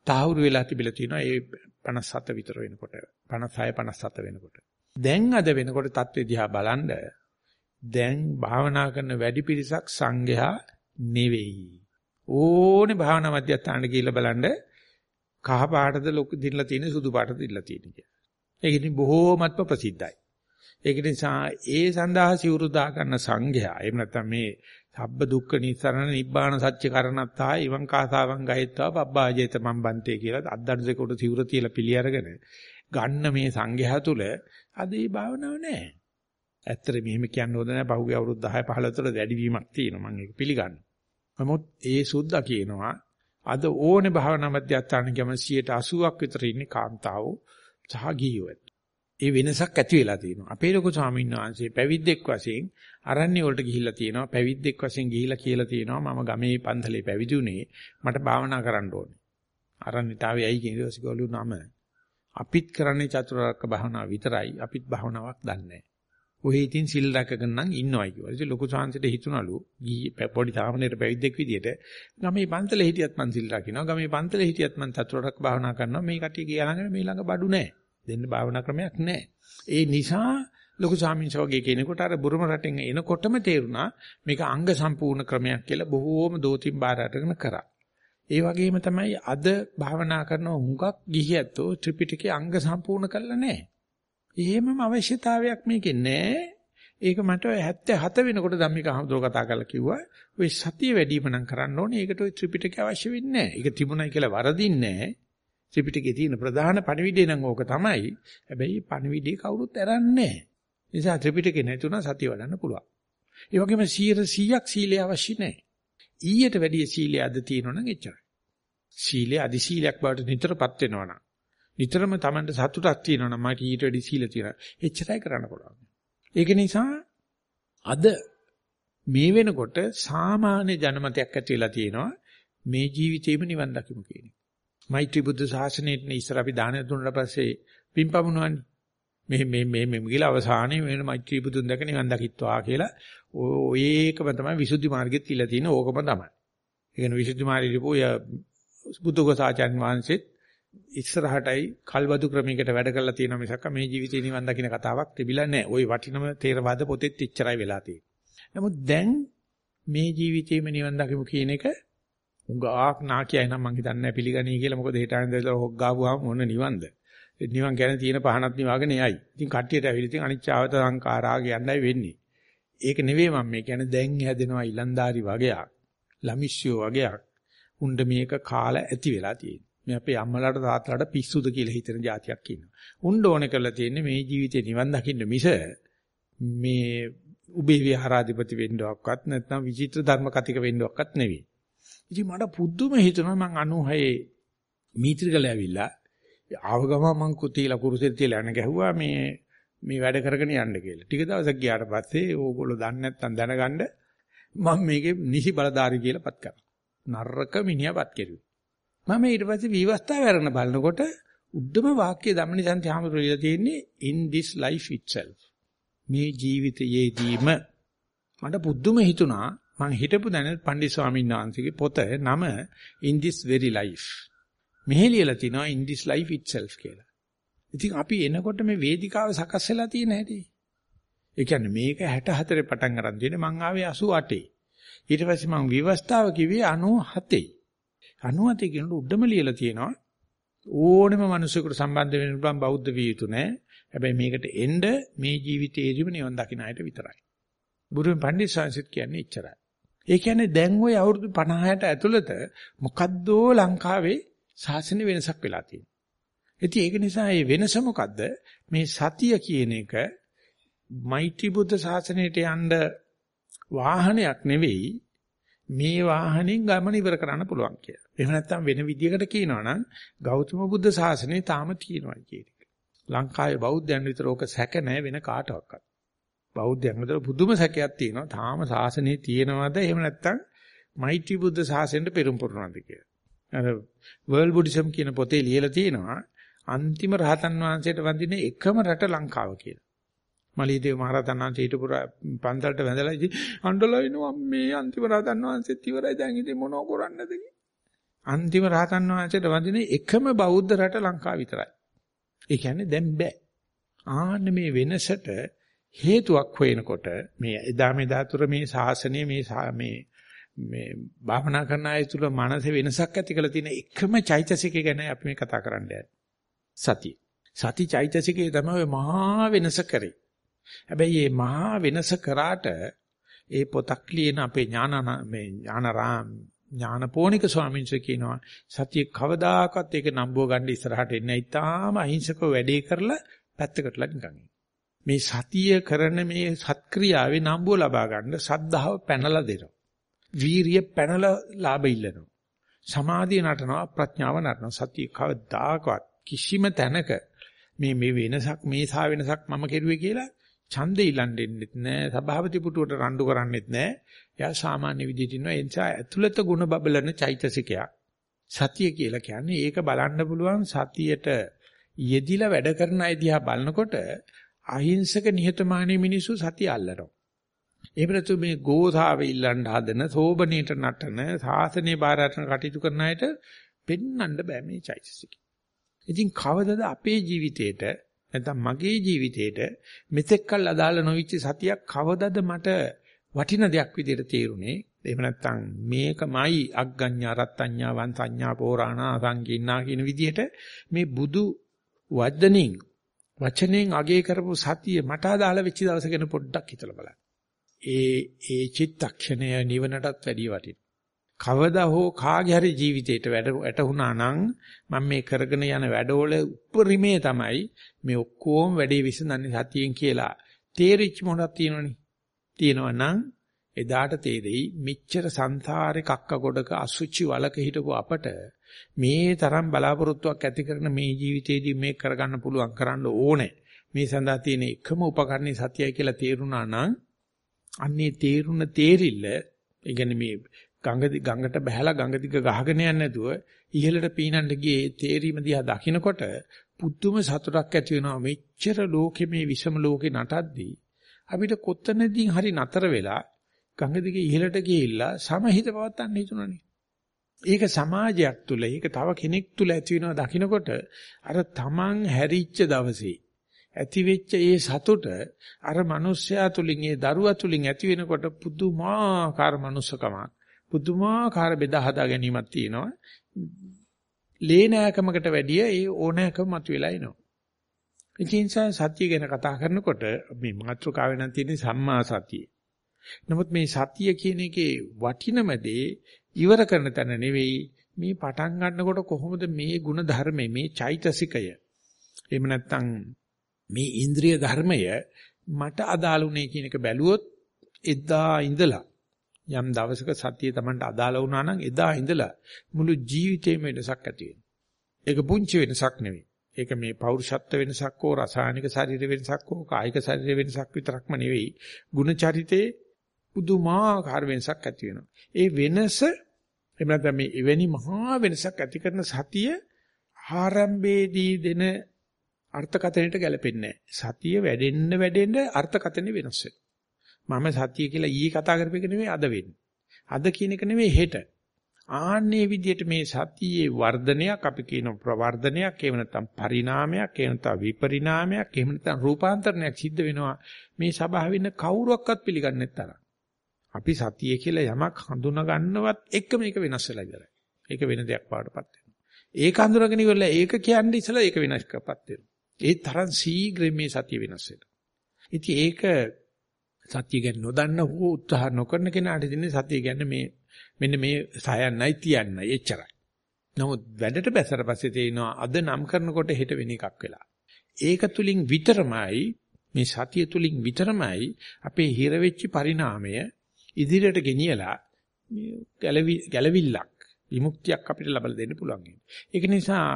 තාහුරු වෙලා තිබිලා තියෙනවා ඒ 57 විතර වෙනකොට 56 57 වෙනකොට. දැන් අද වෙනකොට தත්ත්වය දිහා බලනද දැන් භාවනා කරන වැඩි පිරිසක් සංඝයා නෙවෙයි. ඕනේ භාවනා මධ්‍යස්ථානට ගිහිල්ලා බලන්න කහ පාටද ලොකු දිනලා තියෙන සුදු පාටද දිනලා තියෙන කියලා. ඒක ඉතින් බොහෝමත්ම ප්‍රසිද්ධයි. ඒක නිසා ඒ සඳහා සිවුරු දා ගන්න සංඝයා එහෙම නැත්නම් මේ සබ්බ දුක්ඛ නිස්සරණ නිබ්බාන සත්‍ය කරණත්තා ඉවං කාසාවං ගයත්වා පබ්බාජේත මම්බන්තේ කියලා අද්දඩ දෙකට සිවුර තියලා පිළි අරගෙන ගන්න මේ සංඝයා තුල අද ඒ භාවනාව නැහැ. ඇත්තට මෙහෙම කියන්න හොඳ නැහැ. පහුගිය අවුරුදු 10 15 තුළ වැඩි වීමක් තියෙනවා. මම ඒක පිළිගන්නවා. නමුත් ඒ සුද්ධා කියනවා අද ඕනේ භාවනා මධ්‍යස්ථාන ගම 80ක් විතර ඉන්නේ කාන්තාවෝ සහ ගිහියෝ. ඒ වෙනසක් ඇති වෙලා තියෙනවා. අපේ ලොකු ස්වාමීන් වහන්සේ පැවිද්දෙක් වශයෙන් අරණ්‍ය වලට ගිහිල්ලා තියෙනවා. පැවිද්දෙක් වශයෙන් ගිහිල්ලා කියලා තියෙනවා මම ගමේ පන්සලේ පැවිදි උනේ මට භාවනා කරන්න ඕනේ. අරණ්‍යතාවේ ඇයි කියන ඊට නම. අපිත් කරන්නේ චතුරාර්යක භාවනාව විතරයි. අපිත් භාවනාවක් දන්නේ නැහැ. ඔහේ ඉතින් සිල් රැකගෙන නම් ඉන්නවයි කියලා. ඉතින් ලොකු සංසයට හිතුණලු ගිහි පොඩි තාමනේට පැවිද්දෙක් විදියට ගමේ පන්තලේ හිටියත් මං සිල් රකින්නවා. ගමේ පන්තලේ හිටියත් මං චතුරාර්යක භාවනා කරනවා. මේ කටිය ගියා ළඟ මේ ළඟ බඩු නැහැ. දෙන්න භාවනා ක්‍රමයක් නැහැ. ඒ නිසා ලොකු සාමින්සෝගේ කෙනෙකුට අර බුරුම රටෙන් එනකොටම තේරුණා මේක අංග සම්පූර්ණ ක්‍රමයක් කියලා බොහෝම දෝතින් බාර අරගෙන කරා. ඒ වගේම තමයි අද භාවනා කරන හුඟක් ගිහියැත්තෝ ත්‍රිපිටකේ අංග සම්පූර්ණ කරලා නැහැ. එහෙමම අවශ්‍යතාවයක් මේකේ නැහැ. ඒක මට 77 වෙනකොට ධම්මික අහමුදුර කතා කරලා කිව්වා ඔය සතිය වැඩිම නම් කරන්න ඕනේ. ඒකට ඔය ත්‍රිපිටකය අවශ්‍ය වෙන්නේ නැහැ. ඒක තිබුණයි කියලා වරදින්නේ නැහැ. ත්‍රිපිටකයේ තියෙන ප්‍රධාන පණිවිඩය නම් ඕක තමයි. හැබැයි පණිවිඩය කවුරුත් අරන්නේ නැහැ. නිසා ත්‍රිපිටකේ නැතුණා සතිය වඩන්න පුළුවන්. ඒ වගේම 100ක් සීලය අවශ්‍ය නැහැ. ඊට වැඩිය සීලය අද තියෙනවනම් එච්චරයි. සීලය අදි සීලයක් බවට නිතරපත් වෙනවනම් නිතරම Tamanට සතුටක් තියෙනවනම් මට ඊට වැඩි සීල තියෙනවා. එච්චරයි කරන්න පුළුවන්. ඒක නිසා අද මේ වෙනකොට සාමාන්‍ය ජනමතයක් ඇති වෙලා තියෙනවා මේ ජීවිතේම නිවන් දකිමු කියන එක. මෛත්‍රී බුද්ධ ශාසනයේ ඉස්සර අපි දාන දුන්නා පස්සේ පින්පමුණවන්නේ. මේ මේ මේ මේ කියලා අවසානයේ වෙන මෛත්‍රී බුදුන් දැක නිවන් දකිත්වා කියලා ඔය ඒකම තමයි විසුද්ධි මාර්ගෙත් කියලා තියෙන ඕකම තමයි. ඒ කියන්නේ විසුද්ධි මාර්ගයේ පොය බුදුගසාචාන් වහන්සේත් ඉස්සරහටයි කල්වදු ක්‍රමයකට වැඩ කරලා තියෙනවා මිසක් මේ ජීවිතේ නිවන් දකින්න කතාවක් තිබිලා නැහැ. ওই වටිනම තේරවාද පොතෙත් ඉච්චරයි වෙලා තියෙන්නේ. නමුත් දැන් මේ ජීවිතේම නිවන් දකිමු කියන එක උඟාක් නාකියයි නම් මං හිතන්නේ පිළිගනී කියලා. මොකද හිතාගෙන ඉඳලා හොග්ගාවුවාම මොන නිවන්ද? නිවන් ගැන තියෙන පහනක් නිවාගෙන එයි. ඉතින් කට්ටියට ඇවිල්ලා ඉතින් අනිච්චාවත සංකාරා කියන්නයි වෙන්නේ. ඒක නෙවෙයි මම මේ කියන්නේ දැන් හැදෙනවා ඊලන්දාරි වගේක්. ළමිෂ්‍යෝ වගේක්. උණ්ඩ මේක කාලා ඇති වෙලා තියෙන්නේ. මේ අපේ අම්මලාට තාත්තලාට පිස්සුද කියලා හිතන જાතියක් ඉන්නවා. උන් ඕනේ කරලා තියෙන්නේ මේ ජීවිතේ නිවන් දකින්න මිස මේ උබේ විහාරාධිපති වෙන්නවක්වත් නැත්නම් විචිත්‍ර ධර්ම කතික වෙන්නවක්වත් නෙවෙයි. ඉතින් මට පුදුම හිතුණා මං 96 මීත්‍රිකල ඇවිල්ලා ආව ගම මං කුතිලා කුරුසෙත් තියලා යන ගැහුවා මේ මේ වැඩ කරගෙන යන්න කියලා. ටික දවසක් ගියාට පස්සේ ඕගොල්ලෝ දන්නේ නැත්නම් දැනගන්න මම මේකේ නිසි බලධාරී කියලා පත් කරා. නරක මිනිහාපත් කෙරුවා. මම ඊට පස්සේ විවස්ථාව කරන බලනකොට උද්දම වාක්‍ය ධම්මනිසන්ති හාමුදුරුවෝ ඉලා තියෙන්නේ in this life itself. මේ ජීවිතයේදීම මට පුදුම හිතුණා මං හිටපු දැන පණ්ඩිත ස්වාමීන් වහන්සේගේ පොත නම in this very life. මෙහෙ ලියලා තිනවා in this life itself කියලා. ඉතින් අපි එනකොට මේ වේදිකාව සකස් වෙලා තියෙන හැටි. ඒ කියන්නේ මේක 64 පටන් ගන්න තියෙන්නේ මං ආවේ 88. ඊට පස්සේ මං විවස්ථාව කිව්වේ 97. 97 කියනකොට උඩම ලියලා තියෙනවා ඕනෙම මිනිසෙකුට සම්බන්ධ වෙන්න පුළුවන් බෞද්ධ විය යුතු නෑ. හැබැයි මේකට එන්න මේ ජීවිතයේදීම නිවන් දකින්න අයට විතරයි. බුදුන් පණ්ඩිත සංසිත් කියන්නේ එච්චරයි. ඒ කියන්නේ දැන් ওই අවුරුදු 50ට ඇතුළත මොකද්දෝ ලංකාවේ සාසන වෙනසක් වෙලා තියෙනවා. ඉතින් ඒක නිසා මේ වෙනස මොකද්ද? මේ සතිය කියන එක මෛත්‍රී බුද්ධ ශාසනයට යන්න වාහනයක් නෙවෙයි මේ වාහනෙන් ගමන ඉවර කරන්න පුළුවන් කියලා. එහෙම නැත්නම් වෙන විදියකට කියනවා නම් ගෞතම බුද්ධ ශාසනය තාම තියෙනවා කියන එක. ලංකාවේ බෞද්ධයන් විතර ඕක සැක නැහැ වෙන කාටවත්. බෞද්ධයන් විතර පුදුම සැකයක් තියෙනවා. තාම ශාසනය තියෙනවද? එහෙම නැත්නම් මෛත්‍රී බුද්ධ ශාසනයට පෙරම් පුරනවාද කියලා. අර වර්ල්ඩ් බුද්දිසම් කියන පොතේ ලියලා තියෙනවා අන්තිම රහතන් වහන්සේට වඳින එකම රට ලංකාව කියලා. මලීදේව මහරහතන් වහන්සේ හිටපු පන්සලට වැඳලා ඉතින් අඬලා ඉනවා මේ අන්තිම රහතන් වහන්සේත් ඉවරයි දැන් ඉතින් මොනව කරන්නද අන්තිම රහතන් වහන්සේට වඳින එකම බෞද්ධ රට ලංකාව විතරයි. ඒ කියන්නේ දැන් බෑ. ආන්න මේ වෙනසට හේතුවක් හොයනකොට මේ එදා මෙදා තුර මේ ශාසනය මේ මේ මේ භාවනා කරන අය තුල මනසේ වෙනසක් ඇති කරලා තියෙන එකම චෛතසිකය ගැන අපි මේ කතා කරන්න යන්නේ. සති. සති චෛතසිකයේ තමයි මහා වෙනස කරේ. හැබැයි මේ මහා වෙනස කරාට ඒ පොතක් ලියන අපේ ඥාන මේ ඥානරාම් ඥානපෝනික ස්වාමීන් වහන්සේ කියනවා සතිය කවදාකවත් ඒක නම්බුව ගන්න ඉස්සරහට එන්නේ නැහැ. ඊටාම අහිංසකව වැඩේ කරලා පැත්තකටලා නිකන්. මේ සතිය කරන මේ සත්ක්‍රියාවේ නම්බුව ලබා ගන්න සද්ධාව පැනලා දෙනවා. වීරිය පැනලා ලාභ ඉල්ලනවා. සමාධිය නටනවා ප්‍රඥාව නටනවා. සතිය කවදාකවත් කිසිම තැනක මේ මේ වෙනසක් මේ සා වෙනසක් මම කෙරුවේ කියලා ඡන්දේ ඉලන් දෙන්නෙත් නෑ සභාපති පුටුවට රණ්ඩු කරන්නෙත් නෑ එයා සාමාන්‍ය විදිහට ඉන්නවා ඒ නිසා ඇතුළත ಗುಣ බබලන චෛතසිකයක් සතිය කියලා කියන්නේ ඒක බලන්න පුළුවන් සතියට යෙදිලා වැඩ කරන අය දිහා බලනකොට අහිංසක නිහතමානී මිනිස්සු සතිය අල්ලනවා. එහෙම නැතු මේ ගෝසාවේ ඉල්ලන්න හදන සෝබනීට නටන සාසනීය බාරයන් කටයුතු කරන අයට පෙන්වන්න බෑ මේ චෛතසිකය ඉතින් කවදද අපේ ජීවිතේට නැත්නම් මගේ ජීවිතේට මෙතෙක්කල් අදාළ නොවිච්ච සතියක් කවදද මට වටින දෙයක් විදිහට තේරුනේ? එහෙම නැත්නම් මේකමයි අග්ගඤ්ඤා රත්ත්‍ඤ්ඤා වන්තඤ්ඤා පෝරාණා සංකීර්ණා කියන විදිහට මේ බුදු වදනින් වචනෙන් අගේ කරපු සතිය මට අදාළ වෙච්ච දවස ගැන පොඩ්ඩක් හිතලා බලන්න. ඒ ඒ චිත්තක්ෂණය නිවනටත් වැඩිය වටිනවා. කවදා හෝ කාගේ හරි ජීවිතේට වැඩ වැටුණා නම් මම මේ කරගෙන යන වැඩවල උපරිමේ තමයි මේ ඔක්කොම වැඩේ විසඳන්නේ සතියෙන් කියලා තේරිච්ච මොනක් තියෙනවනේ තියෙනවා නම් එදාට තේරෙයි මෙච්චර සංසාරේ කක්ක ගොඩක අසුචි වලක හිටපු අපට මේ තරම් බලාපොරොත්තුවක් ඇති කරන මේ ජීවිතේදී මේ කරගන්න පුළුවන් කරන්න ඕනේ. මේ සඳහා තියෙන එකම උපකරණේ සතියයි කියලා තේරුණා නම් අන්නේ තේරුණ තේරිල්ල ඒ කියන්නේ මේ ගඟ ගඟට බහැලා ගඟ දිග ගහගෙන යන්නේ නැතුව ඉහළට පීනන්න ගියේ තේරීම දිහා දකිනකොට පුදුම සතුටක් ඇති වෙනවා. මෙච්චර ලෝකෙ මේ විසම ලෝකේ නටද්දී අපිට කොතනදී හරි නතර වෙලා ගඟ දිගේ ඉහළට ගිහිල්ලා සමහිත පවත්තන්න හිතුණානේ. ඒක සමාජයක් තුල ඒක තව කෙනෙක් තුල ඇති වෙනවා දකිනකොට අර තමන් හැරිච්ච දවසේ ඇති වෙච්ච ඒ සතුට අර මිනිස්සයා තුලින් ඒ දරුවා තුලින් ඇති වෙනකොට පුදුමාකාර මනුස්සකමක් පුදුමාකාර බෙදා හදා ගැනීමක් තියෙනවා. ලේනෑකමකට වැඩිය ඒ ඕනෑකම මතුවලා එනවා. ඉතින් සත්‍ය ගැන කතා කරනකොට මේ මාතෘකාවේ නම් තියෙන සම්මා සතිය. නමුත් මේ සතිය කියන එකේ වටිනම දේ ඉවර කරන තැන නෙවෙයි මේ පටන් ගන්නකොට කොහොමද මේ ಗುಣ ධර්මයේ මේ චෛතසිකය එහෙම නැත්නම් මේ ඉන්ද්‍රිය ධර්මය මට අදාළුනේ කියන එක බැලුවොත් එදා ඉඳලා යම් දවසක සතිය Tamanට අදාළ වුණා නම් එදා ඉඳලා මුළු ජීවිතේම වෙනසක් ඇති වෙනවා. ඒක පුංචි වෙනසක් නෙවෙයි. ඒක මේ පෞරුෂත්ව වෙනසක් හෝ රසායනික ශරීර වෙනසක් හෝ කායික ශරීර වෙනසක් විතරක්ම නෙවෙයි. ගුණ චරිතේ පුදුමාකාර වෙනසක් ඇති වෙනවා. ඒ වෙනස එහෙම නැත්නම් මේ එවැනි මහා වෙනසක් ඇති කරන සතිය ආරම්භයේදී දෙන අර්ථකථනයට ගැලපෙන්නේ නැහැ. සතිය වැඩෙන්න වැඩෙන්න අර්ථකථනෙ වෙනස් වෙනවා. මම සතිය කියලා ඊයේ කතා කරපු එක නෙමෙයි අද වෙන්නේ. අද කියන එක නෙමෙයි හෙට. ආන්නේ විදිහට මේ සතියේ වර්ධනයක් අපි කියන ප්‍රවර්ධනයක් එහෙම නැත්නම් පරිණාමයක් එහෙම නැත්නම් විපරිණාමයක් එහෙම නැත්නම් රූපාන්තරණයක් සිද්ධ වෙනවා මේ සබාවෙ ඉන්න කවුරුවක්වත් පිළිගන්නේ නැත්තර. අපි සතිය කියලා යමක් හඳුනා ගන්නවත් එක මේක වෙනස් වෙලා ඉවරයි. ඒක වෙන දෙයක් පාඩපත් වෙනවා. ඒක හඳුනාගෙන ඉවරලා ඒක කියන්නේ ඉතලා ඒක වෙනස්කපත් වෙනවා. ඒ තරම් ශීඝ්‍රයෙන් මේ සතිය වෙනස් වෙනවා. ඉතින් ඒක සතිය ගැන නොදන්න හෝ උත්සාහ නොකරන කෙනාට ඉන්නේ සතිය කියන්නේ මේ මෙන්න මේ සයන්නයි තියන්නයි එච්චරයි. නමුත් වැඩට බැසර පස්සේ තේිනවා අද නම් කරනකොට හෙට වෙන එකක් වෙලා. ඒක තුලින් විතරමයි මේ සතිය තුලින් විතරමයි අපේ හිර වෙච්ච පරිණාමය ඉදිරියට ගෙනියලා ගැලවිල්ලක් විමුක්තියක් අපිට ලබා දෙන්න පුළුවන්. ඒක නිසා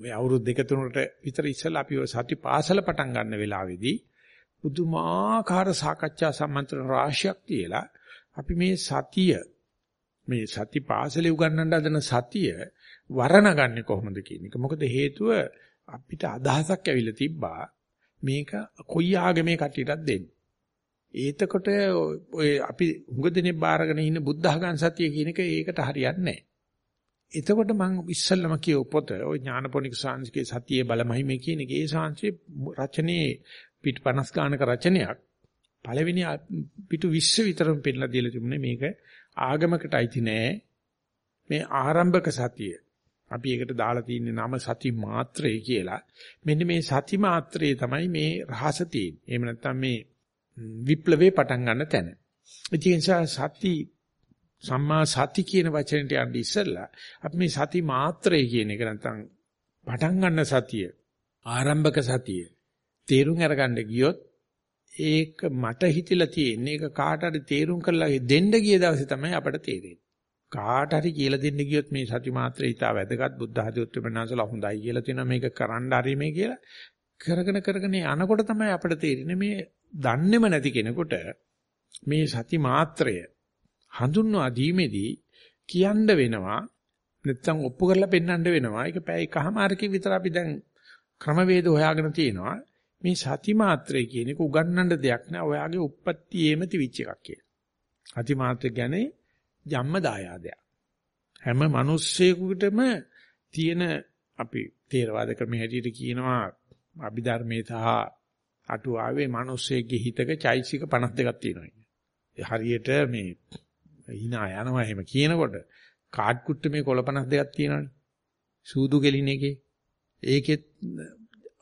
මේ අවුරුදු දෙක තුනකට විතර ඉස්සෙල්ලා අපි සති පාසල පටන් ගන්න වෙලාවේදී පුදුමාකාර සාකච්ඡා සම්මන්ත්‍රණ රාශියක් තියලා අපි මේ සතිය මේ සති පාසලේ උගන්වන්න හදන සතිය වරණගන්නේ කොහොමද කියන එක. මොකද හේතුව අපිට අදහසක් ඇවිල්ලා තිබ්බා මේක කොයි ආගමේ කට්ටියටත් දෙන්න. ඒතකොට ඔය අපි හුඟ දිනේ බාරගෙන ඉන්න බුද්ධ ආගම් සතිය කියන එක ඒකට හරියන්නේ නැහැ. එතකොට මම ඉස්සල්ලාම කියව පොත ඔය ඥානපෝනික සාංශිකේ සතියේ බලමහිමේ කියන එක ඒ සාංශේ රචනයේ පිට 50 ගානක රචනයක් පළවෙනි පිටු 20 විතරම පෙන්නලා දීලා තිබුණේ මේක ආගමකට අයිති නෑ. මේ ආරම්භක සතිය. අපි ඒකට දාලා තියෙන නම සති මාත්‍රය කියලා. මෙන්න මේ සති මාත්‍රයේ තමයි මේ රහස තියෙන්නේ. එහෙම නැත්නම් මේ විප්ලවේ පටන් ගන්න තැන ඒ නිසා සති සම්මා සති කියන වචනෙට යන්න ඉස්සෙල්ලා අපි මේ සති මාත්‍රය කියන එක නැත්නම් පටන් ගන්න සතිය ආරම්භක සතිය තේරුම් අරගන්න ගියොත් ඒක මට හිතිලා තියෙන්නේ ඒක කාට හරි තේරුම් කරලා දෙන්න ගිය දවසේ තමයි අපට තේරෙන්නේ. කාට හරි කියලා දෙන්න ගියොත් මේ සති මාත්‍රය ඊට වැදගත් බුද්ධ ආදී උත්තරමනාසල හොඳයි කියලා තියෙනවා මේක කරන්න හරි මේ කියලා කරගෙන කරගෙන යනකොට තමයි අපට තේරෙන්නේ මේ දන්නේම නැති කෙනෙකුට මේ සති මාත්‍රය හඳුන්වා දීමේදී කියන්න වෙනවා නැත්තම් ඔප්පු කරලා පෙන්වන්න වෙනවා ඒක පැය එකමාරකින් විතර අපි දැන් ක්‍රමවේද හොයාගෙන තියෙනවා මේ සති මාත්‍රය කියන එක උගන්නන්න දෙයක් නෑ. ඔයාගේ උප්පත්තියේම තිවිච් එකක් කියලා. සති මාත්‍රය කියන්නේ ජම්ම දායාදයක්. හැම මිනිස්සෙකුටම තියෙන අපි තේරවාද ක්‍රමයේ හැටියට කියනවා අභිධර්මයේ සහ අටුවාවේ මිනිස්සෙගේ හිතක චෛසික 52ක් තියෙනවා. හරියට මේ hina යනවා එහෙම කියනකොට කාඩ් කුට්ට මේ කොළ 52ක් තියෙනවනේ. සූදු කෙලින එකේ. ඒකෙත්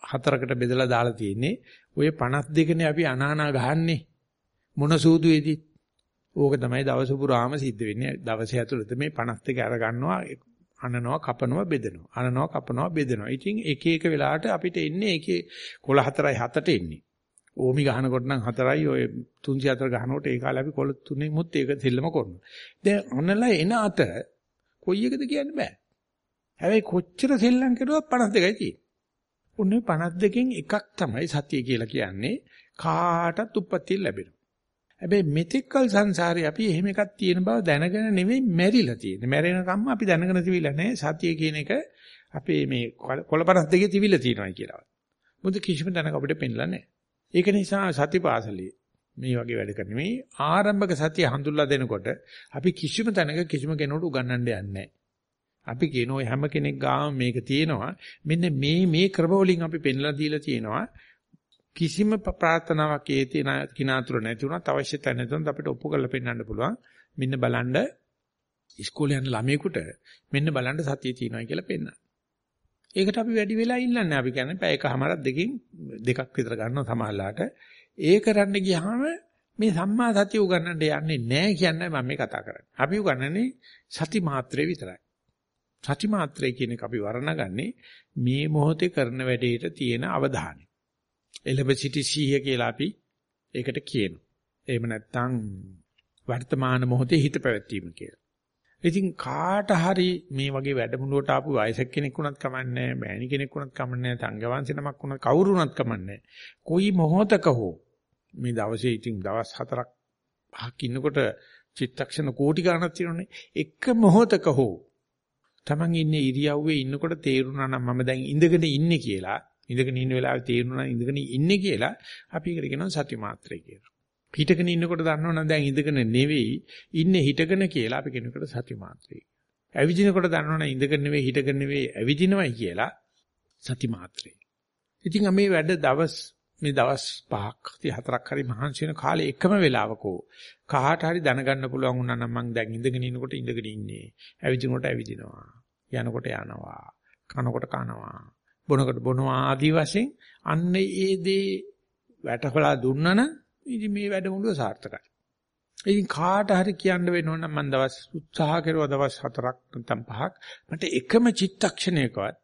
හතරකට බෙදලා දාලා තියෙන්නේ. ඔය 52නේ අපි අනානා ගහන්නේ මොන සූදුවේදී. ඕක තමයි දවස පුරාම සිද්ධ වෙන්නේ. දවසේ ඇතුළත මේ 52 අර ගන්නවා අනනවා කපනවා බෙදනවා. අනනවා කපනවා බෙදනවා. ඉතින් එක එක වෙලාවට අපිට එන්නේ ඒකේ කොළ 4යි 7ට එන්නේ. ඕමි ගහනකොට නම් 4යි ඔය 304 ගහනකොට ඒ කාලේ අපි කොළ 3 මුත් ඒක දෙල්ලම කරනවා. දැන් අනලා එන අත කොයි එකද කියන්න බෑ. හැබැයි කොච්චර සෙල්ලම් කරුවත් 52යි තියෙන්නේ. උන්නේ 52කින් එකක් තමයි සතිය කියලා කියන්නේ කාටත් උප්පත්තිය ලැබෙනවා. හැබැයි මෙතෙක්කල් සංසාරේ අපි එහෙම එකක් තියෙන බව දැනගෙන නෙවෙයි මැරිලා තියෙන්නේ. මැරෙනකම්ම අපි දැනගෙන තිබිලා නැහැ සතිය කියන එක අපේ මේ කොළ 52 තිබිලා තියෙනවා කියලා. මොකද කිසිම තැනක අපිට පෙන්ලා නැහැ. ඒක නිසා සතිපාසලේ මේ වගේ වැඩ කරන්නේ මේ ආරම්භක සතිය හඳුල්ලා දෙනකොට අපි කිසිම තැනක කිසිම කෙනෙකුට උගන්වන්න යන්නේ නැහැ. අපි කියන ඔය හැම කෙනෙක් ගාම මේක තියෙනවා. මෙන්න මේ මේ ක්‍රම වලින් අපි පෙන්ලා දීලා තියෙනවා. කිසිම ප්‍රාර්ථනාවක් ඒ තියෙන කිනාතුර නැති වුණත් අවශ්‍යතාවය නැතුනත් අපිට ඔප්පු කරලා පෙන්වන්න පුළුවන්. මෙන්න බලන්න ඉස්කෝලේ යන ළමයෙකුට මෙන්න බලන්න සතිය තියෙනවා කියලා පෙන්නන. ඒකට අපි වැඩි වෙලා ඉල්ලන්නේ. අපි කියන්නේ පැය එකමාරක් දෙකකින් දෙකක් විතර ගන්නවා සමහරලාට. ඒ කරන්න ගියාම මේ සම්මා සතිය උගන්නන්න යන්නේ නැහැ කියන්නේ මම මේ කතා කරන්නේ. අපි උගන්නන්නේ සති මාත්‍රේ විතරයි. සති මාත්‍රය කියන එක අපි වර්ණගන්නේ මේ මොහොතේ කරන වැඩේට තියෙන අවධානය. එලෙබ සිටි සීය කියලා අපි ඒකට කියනවා. එහෙම නැත්නම් වර්තමාන මොහොතේ හිත පැවැත්වීම කියලා. ඉතින් කාට හරි මේ වගේ වැඩමුළුවට ආපු වයසක කෙනෙක් වුණත් කමන්නේ මෑණි කෙනෙක් වුණත් කමන්නේ තංගවංශ නමක් වුණත් කවුරු වුණත් කමන්නේ කොයි මොහොතක හෝ මේ දවසේ ඉතින් දවස් හතරක් පහක් ඉන්නකොට චිත්තක්ෂණ කෝටි ගණනක් තියෙනනේ එක මොහොතක හෝ Taman ඉන්නේ ඉරියව්වේ ඉන්නකොට තේරුණා නම් මම දැන් ඉඳගෙන ඉන්නේ කියලා ඉඳගෙන ඉන්න වෙලාවේ තේරුණා නම් ඉඳගෙන ඉන්නේ කියලා අපි ඒකට කියනවා සති මාත්‍රය කියලා. හිටගෙන ඉන්නකොට දන්නවනම් දැන් ඉඳගෙන නෙවෙයි ඉන්නේ හිටගෙන කියලා අපි කෙනෙකුට සති මාත්‍රය. ඇවිදිනකොට දන්නවනම් ඉඳගෙන නෙවෙයි හිටගෙන නෙවෙයි ඇවිදිනවයි කියලා සති මාත්‍රය. ඉතින් මේ වැඩ දවස් මේ දවස් 5ක් 4ක් හරි මහන්සි වෙන කාලේ එකම වෙලාවකෝ කාට හරි දැනගන්න පුළුවන් වුණා නම් මං දැන් ඉඳගෙන ඉන්නකොට ඉඳගෙන ඉන්නේ ඇවිදිනකොට ඇවිදිනවා යනකොට යනවා කනකොට කනවා බොනකොට බොනවා ආදී වශයෙන් අන්න ඒ දේ වැටහලා දුන්නන ඉතින් මේ වැඩමුළුව සාර්ථකයි. ඉතින් කාට හරි කියන්න වෙනවනම් මම දවස් උත්සාහ කරුවා දවස් 4ක් නැත්නම් 5ක් මට එකම චිත්තක්ෂණයකවත්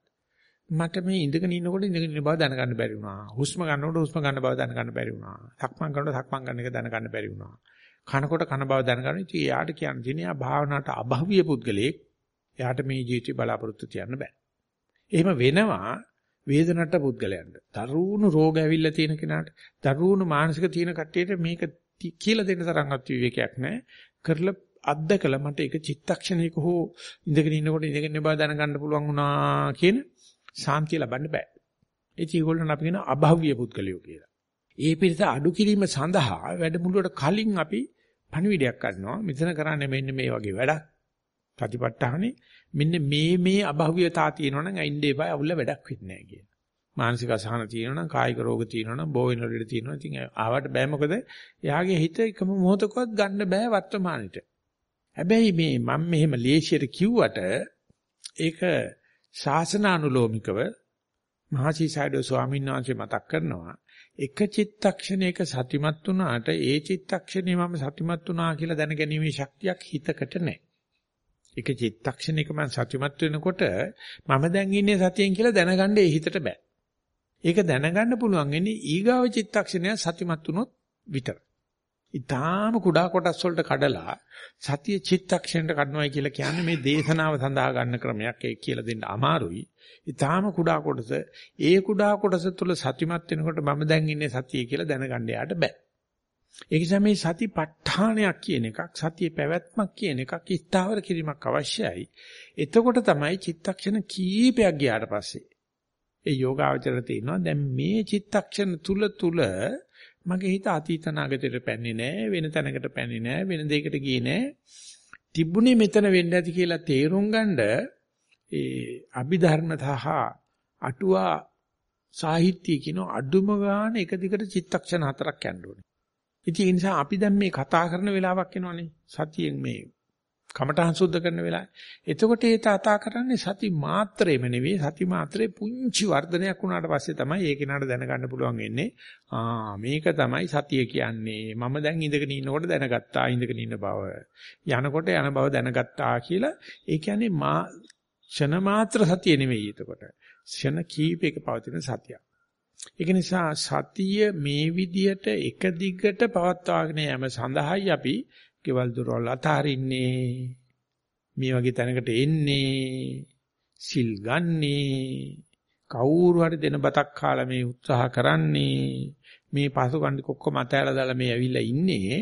මට මේ ඉඳගෙන ඉන්නකොට ඉඳගෙන ඉන්න බව දැනගන්න බැරි වුණා. හුස්ම ගන්නකොට හුස්ම ගන්න බව දැනගන්න බැරි වුණා. සක්මන් කරනකොට සක්මන් ගන්න එක දැනගන්න බැරි වුණා. කනකොට කන බව දැනගන්න ඉතින් එයාට කියන්න තියෙන්නේ ආ භාවනාවට අභව්‍ය පුද්ගලයෙක්. එයාට මේ ජීවිතේ බලාපොරොත්තු තියන්න බෑ. එහෙම වෙනවා වේදනට පුද්ගලයන්ට. දරුණු රෝග ඇවිල්ලා තියෙන කෙනාට, දරුණු මානසික තියෙන කට්ටියට මේක කියලා දෙන්න තරම්වත් විවේකයක් නැහැ. කරලා අත්දකලා මට ඒක චිත්තක්ෂණයක හෝ ඉඳගෙන ඉන්නකොට ඉඳගෙන බව දැනගන්න පුළුවන් වුණා කියන සාන්තිය ලබන්න බෑ. ඉතින් ඒගොල්ලන් අපි කියන අභව්‍ය පුද්ගලයෝ කියලා. ඒ පිරිස අඩු කිරීම සඳහා වැඩමුළුවට කලින් අපි පණිවිඩයක් ගන්නවා. මෙතන කරන්නේ මෙන්න මේ වගේ වැඩක්. ප්‍රතිපත්තහනේ මෙන්න මේ මේ අභව්‍යතා තියෙනවා නම් අයින්ඩේ බය අවුල වැඩක් වෙන්නේ නැහැ කියන. මානසික අසහන තියෙනවා නම් කායික රෝග තියෙනවා නම් බෝ වෙන වලට තියෙනවා. ඉතින් ආවට බෑ මොකද එයාගේ හිත එකම මොහොතකවත් ගන්න බෑ වර්තමානෙට. හැබැයි මේ මම මෙහෙම ලේසියට කිව්වට ඒක ශාසනානුලෝමිකව මහසීසයිඩෝ ස්වාමීන් වහන්සේ මතක් කරනවා එක චිත්තක්ෂණයක සතිමත් වුණාට ඒ චිත්තක්ෂණේ මම සතිමත් වුණා කියලා දැනගැනීමේ ශක්තියක් හිතකට නැහැ. එක චිත්තක්ෂණයක මම සතිමත් වෙනකොට මම දැන් ඉන්නේ සතියෙන් කියලා දැනගන්න ඒ හිතට බෑ. ඒක දැනගන්න පුළුවන් වෙන්නේ ඊගාව චිත්තක්ෂණය සතිමත් වුණොත් විතර. ඊටාම කුඩා කොටස් වලට කඩලා සතිය චිත්තක්ෂණයට කඩනවායි කියලා කියන්නේ මේ දේශනාව සඳහා ගන්න ක්‍රමයක් ඒක කියලා දෙන්න අමාරුයි. ඊටාම කුඩා කොටස ඒ කුඩා කොටස තුල සතිමත් වෙනකොට මම දැන් ඉන්නේ සතියේ කියලා දැනගන්න යාට බෑ. ඒ නිසා මේ සතිපට්ඨානයක් කියන එකක් සතිය පැවැත්මක් කියන එකක් ස්ථාවර කිරීමක් අවශ්‍යයි. එතකොට තමයි චිත්තක්ෂණ කීපයක් ගියාට පස්සේ ඒ යෝගාවචර තියෙනවා. දැන් මේ චිත්තක්ෂණ තුල තුල මගේ හිත අතීත නාගතයට පැන්නේ නැහැ වෙන තැනකට පැන්නේ නැහැ වෙන දෙයකට ගියේ නැහැ තිබුණේ මෙතන වෙන්න ඇති කියලා තේරුම් ගන්න ඒ අභිධර්ම සහ අටුවා සාහිත්‍ය කියන අඩුම ගන්න එක දිගට චිත්තක්ෂණ හතරක් යන්න ඕනේ. ඉතින් ඒ නිසා අපි දැන් මේ කතා කරන වෙලාවක් එනවනේ සතියෙන් මේ කමඨහං සුද්ධ කරන වෙලාවේ. එතකොට ඒ තාතා කරන්නේ සති මාත්‍රෙම නෙවෙයි සති මාත්‍රේ පුංචි වර්ධනයක් වුණාට පස්සේ තමයි ඒ කෙනාට දැනගන්න පුළුවන් වෙන්නේ. ආ මේක තමයි සතිය කියන්නේ. මම දැන් ඉඳගෙන ඉන්නකොට දැනගත්තා ඉඳගෙන ඉන්න බව. යනකොට යන බව දැනගත්තා කියලා ඒ කියන්නේ මා ක්ෂණ මාත්‍ර සතිය නෙවෙයි එතකොට. ක්ෂණ කීපයක පවතින සතියක්. ඒක නිසා සතිය මේ විදියට එක දිගට පවත්වාගෙන යෑම සඳහායි අපි කෙවල් දොරවල් අතහරින්නේ මේ වගේ තැනකට එන්නේ සිල් ගන්නේ කවුරු හරි දෙන බතක් කාලා මේ උත්සාහ කරන්නේ මේ පසුකණ්ඩි කොක්කම අතහැරලා දාලා මේ ඇවිල්ලා ඉන්නේ.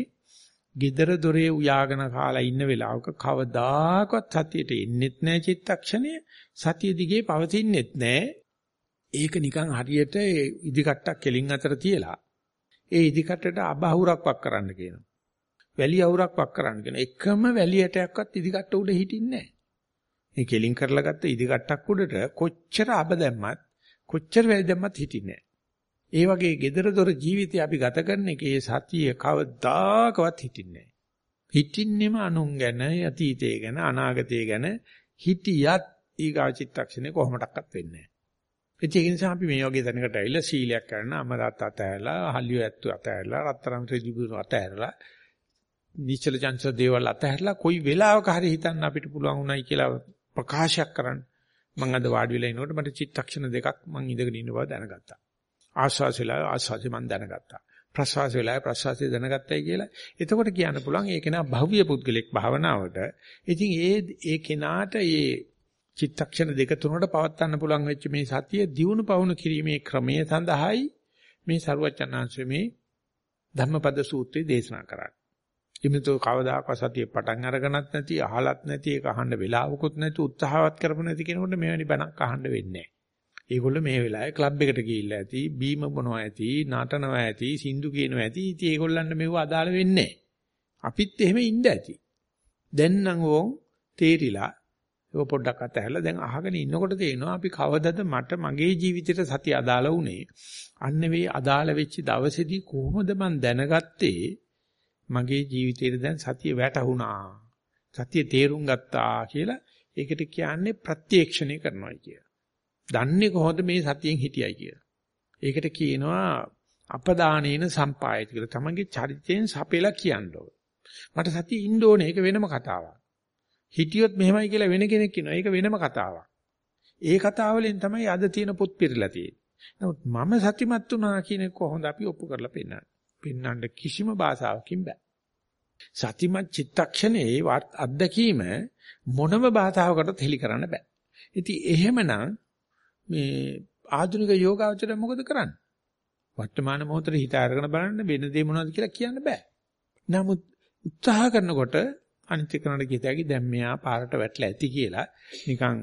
gedara dore උයාගෙන කාලා ඉන්න වෙලාවක කවදාකවත් සතියට එන්නෙත් නැහැ චිත්තක්ෂණය. සතිය දිගේ පවතින්නෙත් නැහැ ඒක නිකන් හරියට ඉදිකට්ටක් කෙලින් අතර තියලා ඒ ඉදිකට්ටට අබහුරක් වක් කරන්න කියනවා. වැලි අවුරක් වක් කරන්න කියන එකම වැලි ඇටයක්වත් ඉදිකට්ට උඩ හිටින්නේ නැහැ. මේ කෙලින් කරලා ගත්ත ඉදිකට්ටක් උඩට කොච්චර අබ දැම්මත් කොච්චර වැලි දැම්මත් හිටින්නේ නැහැ. ඒ වගේ gedara dora ජීවිතය අපි ගත කරන එකේ සතිය කවදාකවත් හිටින්නේ නැහැ. හිටින්නෙම අනුන් ගැන, අතීතය ගැන, අනාගතය ගැන හිටියත් ඊගා චිත්තක්ෂණේ කොහොමඩක්වත් වෙන්නේ නැහැ. ඒක නිසා අපි මේ වගේ තැනකට ඇවිල්ලා සීලයක් කරන අමරත් අතහැරලා, හලිය ඇත්තු අතහැරලා, රත්තරන් ත්‍රිජිබුරු අතහැරලා, නිචල චංචල දේවල් අතහැරලා කොයි වෙලාවක හරි හිතන්න අපිට පුළුවන් උනායි කියලා ප්‍රකාශයක් කරන්න. මම අද වාඩි වෙලා ඉනකොට මට චිත්තක්ෂණ දෙකක් මම ඉඳගෙන ඉන්න බව දැනගත්තා. ආස්වාස වෙලා ආස්වාසය මම දැනගත්තා. ප්‍රසවාස වෙලා ප්‍රසවාසය දැනගත්තයි කියලා. එතකොට කියන්න පුළුවන් ඒක නා භව්‍ය පුද්ගලෙක් භාවනාවට. ඉතින් ඒ ඒ කෙනාට ඒ චිත්තක්ෂණ දෙක තුනකට පවත්වන්න පුළුවන් වෙච්ච මේ සතිය දියුණු පවුණු කිරීමේ ක්‍රමය සඳහායි මේ සරුවචනාංශයේ මේ ධම්මපද සූත්‍රය දේශනා කරන්නේ. ඉමිතෝ කවදාකවත් සතිය පටන් අරගෙනත් නැති අහලත් නැති ඒක අහන්න වෙලාවකුත් නැති උත්සාහවත් කරපො නැති කෙනෙකුට මෙවැනි බණක් අහන්න වෙන්නේ නැහැ. ඒගොල්ලෝ මේ වෙලාවේ ක්ලබ් එකට ගිහිල්ලා ඇති, බීම බොනවා ඇති, නටනවා ඇති, සින්දු කියනවා ඇති. ඉතින් ඒගොල්ලන්ට මේව අදාළ වෙන්නේ අපිත් එහෙම ඉන්න ඇති. දැන් නම් ඕන් තේරිලා ඒක පොඩ්ඩක් අතහැරලා දැන් අහගෙන ඉන්නකොට තේනවා අපි කවදද මට මගේ ජීවිතේට සතිය අදාළ වුනේ. අන්න වේ අදාළ වෙච්ච දවසේදී කොහොමද මන් දැනගත්තේ මගේ ජීවිතේට දැන් සතිය වැටහුණා. සතිය තේරුම් ගත්තා කියලා ඒකට කියන්නේ ප්‍රත්‍යක්ෂණය කරනවා කිය. දන්නේ කොහොමද මේ සතියෙන් හිටියයි කියලා. ඒකට කියනවා අපදානේන සම්පායති කියලා. තමන්ගේ චරිතයෙන් සපෙලා කියන්න මට සතිය ඉන්න ඕනේ. ඒක වෙනම කතාවක්. හිටියොත් මෙහෙමයි කියලා වෙන කෙනෙක් කියනවා. ඒක වෙනම කතාවක්. ඒ කතාවලින් තමයි අද තියෙන පොත් පිරලා තියෙන්නේ. නමුත් මම සතිමත් වුණා කියන එක කොහොමද අපි ඔප්පු කරලා පෙන්නන්නේ? පෙන්වන්න කිසිම භාෂාවකින් බෑ. සතිමත් චිත්තක්ෂණේ අත්දැකීම මොනම භාෂාවකටත් හෙලි කරන්න බෑ. ඉතින් එහෙමනම් මේ ආධුනික යෝගාවචරය මොකද කරන්නේ? වර්තමාන මොහොතේ හිත අරගෙන බලන්න වෙන දේ මොනවද කියලා කියන්න බෑ. නමුත් උත්සාහ කරනකොට අනිත් එකනට කියතයි දැන් මෙයා පාරට වැටලා ඇති කියලා නිකන්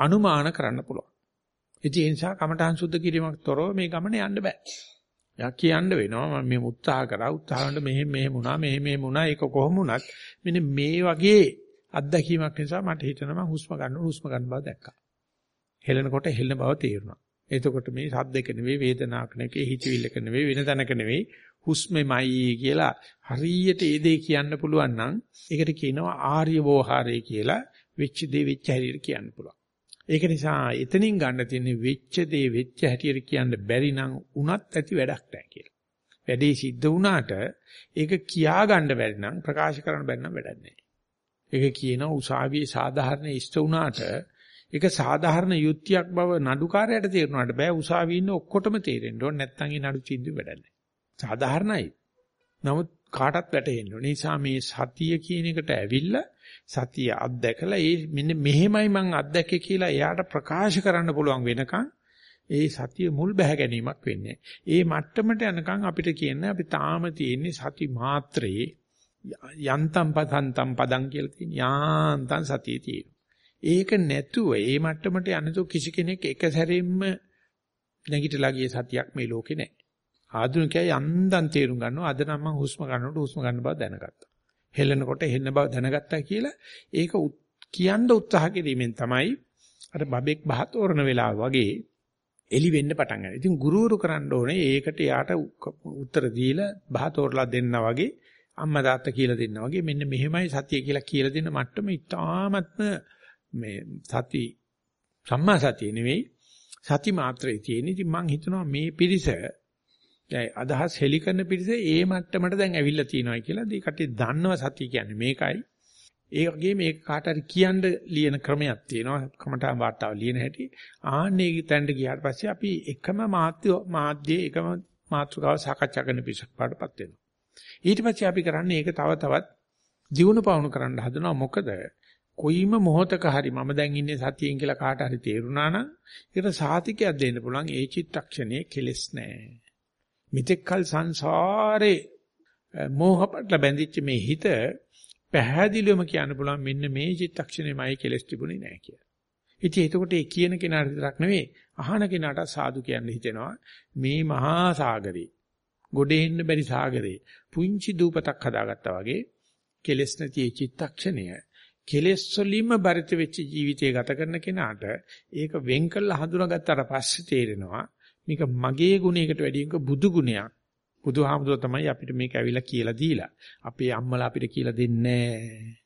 අනුමාන කරන්න පුළුවන්. ඉතින් ඒ නිසා කමඨාන් සුද්ධ කිරීමක් තොරව මේ ගමන යන්න බෑ. යා කියන්න වෙනවා මම මේ උත්සාහ කරා උත්සාහවන්ට මෙහෙම මෙහෙම වුණා මෙහෙම මෙහෙම වුණා ඒක කොහොම වුණත් මෙන්න මේ වගේ අත්දැකීමක් නිසා මට හිතෙනවා මම හුස්ම ගන්න හුස්ම ගන්න බව දැක්කා. හෙලනකොට හෙලන බව තේරුණා. එතකොට මේ සද්දක නෙවෙයි වේදනාවක් නෙවෙයි හිතවිල්ලක නෙවෙයි වෙන තැනක නෙවෙයි හුස්මෙමයි කියලා හරියට ඒ දේ කියන්න පුළුවන් නම් ඒකට කියනවා ආර්ය වෝහාරය කියලා වෙච්ච දේ වෙච්ච හැටියට කියන්න පුළුවන්. ඒක නිසා එතනින් ගන්න තියෙන්නේ වෙච්ච දේ වෙච්ච හැටියට කියන්න බැරි නම් උනත් ඇති වැඩක් නැහැ කියලා. වැඩේ සිද්ධ වුණාට ඒක කියා ගන්න බැරි නම් ප්‍රකාශ කරන්න බැරි නම් වැඩක් නැහැ. ඒක කියන උසාවියේ සාධාරණ ඉෂ්ට වුණාට ඒක සාධාරණ යුක්තියක් බව නඩුකාරයට තේරුණාට බෑ උසාවියේ ඉන්න ඔක්කොටම තේරෙන්න ඕනේ නැත්නම් ඒ නඩු චින්දු වැඩක් නැහැ. සාධාරණයි. නමුත් කාටත් වැටහෙන්න ඕනේ. නිසා මේ සතිය කියන එකට ඇවිල්ලා සතිය අත්දැකලා ඒ මෙන්න මෙහෙමයි මං අත්දැකේ කියලා එයාට ප්‍රකාශ කරන්න පුළුවන් වෙනකන් ඒ සතිය මුල් බැහැ ගැනීමක් වෙන්නේ. ඒ මට්ටමට යනකම් අපිට කියන්නේ අපි තාම තියෙන්නේ සති මාත්‍රේ යන්තම් පතන්තම් පදං කියලා තියෙන යාන්තම් සතිය තියෙනවා. ඒක නැතුව ඒ මට්ටමට යනතු කිසි කෙනෙක් එක සැරෙන්න නැගිටලා ගිය සතියක් මේ ලෝකේ නැහැ. ආධුනිකයා යන්දන් තේරුම් ගන්නවා අද නම් මම හුස්ම ගන්නකොට හුස්ම ගන්න බව දැනගත්තා. හෙලනකොට හෙලන බව දැනගත්තා කියලා ඒක කියන්න උත්සාහ කිරීමෙන් තමයි අර බබෙක් බහතෝරන වෙලාව වගේ එලි වෙන්න පටන් ගන්නවා. ඉතින් ගුරුවරු කරන්න ඕනේ ඒකට යාට උත්තර දීලා බහතෝරලා දෙන්නා වගේ අම්මා තාත්තා කියලා දෙන්නා වගේ මෙන්න මෙහෙමයි සතිය කියලා කියලා දෙන්න මට්ටම ඉතාමත්ම මේ සති සම්මා සතිය නෙවෙයි සති මාත්‍රේ තියෙන. ඉතින් මම හිතනවා මේ පිරිස දැන් අදහස් හෙලි කරන පිරිස ඒ මට්ටමට දැන් ඇවිල්ලා තියෙනවා කියලා දී කටේ දන්නව සතිය කියන්නේ මේකයි. ඒ වගේ මේක කාට හරි කියන්න ලියන ක්‍රමයක් තියෙනවා. කමඨා වාර්තාව ලියන හැටි. ආන්නේ තැනට ගියාට පස්සේ අපි එකම මාධ්‍ය මාධ්‍යයේ එකම මාතෘකාව සාකච්ඡා කරන පිරිසක් පාඩපත් වෙනවා. ඊට පස්සේ අපි කරන්නේ ඒක තව තවත් ජීවුන පවුණු කරන්න හදනවා. මොකද කොයිම මොහතක හරි මම දැන් ඉන්නේ සතියෙන් කියලා කාට හරි තේරුණා නම් ඒකට සාතිකයක් දෙන්න පුළුවන් ඒ චිත්තක්ෂණයේ කෙලස් නැහැ. මෙතෙක්කල් සංසාරේ මෝහපට බැඳිච්ච මේ හිත පැහැදිලිවම කියන්න පුළුවන් මෙන්න මේ චිත්තක්ෂණයමයි කෙලස් තිබුණේ නැහැ කියලා. ඉතින් එතකොට ඒ කියන කෙනාට විතරක් නෙවෙයි අහන කෙනාට සාදු කියන්න හිතෙනවා මේ මහා සාගරේ ගොඩේ එන්න බැරි සාගරේ පුංචි දූපතක් හදාගත්තා වගේ කෙලස් නැති චිත්තක්ෂණය කෙලස් වලින්ම බරිත වෙච්ච ජීවිතය ගත කරන කෙනාට ඒක වෙන් කළා හඳුනාගත්තාට පස්සේ තේරෙනවා මේක මගේ ගුණයකට වැඩිය එක බුදු ගුණයක්. බුදුහාමුදුර තමයි අපිට මේක ඇවිල්ලා කියලා දීලා. අපේ අම්මලා අපිට කියලා දෙන්නේ නැහැ.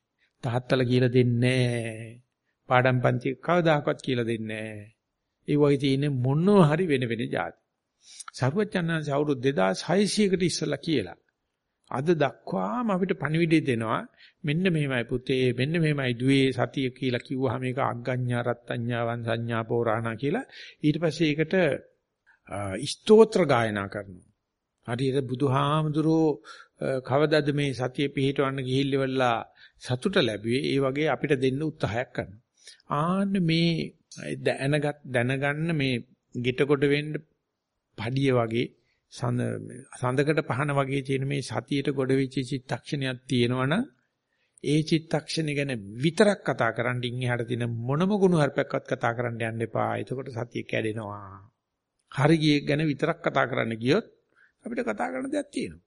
තාත්තලා කියලා දෙන්නේ නැහැ. පාඩම් පන්ති කවදාකවත් කියලා දෙන්නේ නැහැ. ඒ වගේ තියෙන මොනවා හරි වෙන වෙන જાති. සරුවචනන්ස අවුරුදු 2600කට ඉස්සලා කියලා. අද දක්වාම අපිට පණිවිඩය දෙනවා මෙන්න මෙහෙමයි පුතේ මෙන්න මෙහෙමයි දුවේ සතිය කියලා කිව්වහම මේක අග්ගඤ්ඤා රත්ත්‍ඤ්ඤාවන් සංඥා පෝරාණා කියලා ඊට පස්සේ ඒකට ස්තෝත්‍ර ගායනා කරනවා හරියට බුදුහාමුදුරෝ කවදද මේ සතිය පිහිටවන්න ගිහිල්ලෙවලා සතුට ලැබුවේ ඒ වගේ අපිට දෙන්න උත්සාහයක් කරනවා ආන්න මේ දැනගත් දැනගන්න මේ ගිට කොට වෙන්න පඩිය වගේ සඳ සඳකට පහන වගේ තියෙන මේ සතියට ගොඩ වෙච්ච චිත්තක්ෂණයක් තියෙනවනම් ඒ චිත්තක්ෂණ ගැන විතරක් කතා කරන් ඉන් එහාට තියෙන මොනම ගුණ හර්පයක්වත් කතා කරන්න යන්න එපා. එතකොට සතිය කැඩෙනවා. හරි ගියේ ගැන විතරක් කතා කරන්න ගියොත් අපිට කතා කරන්න දෙයක් තියෙනවා.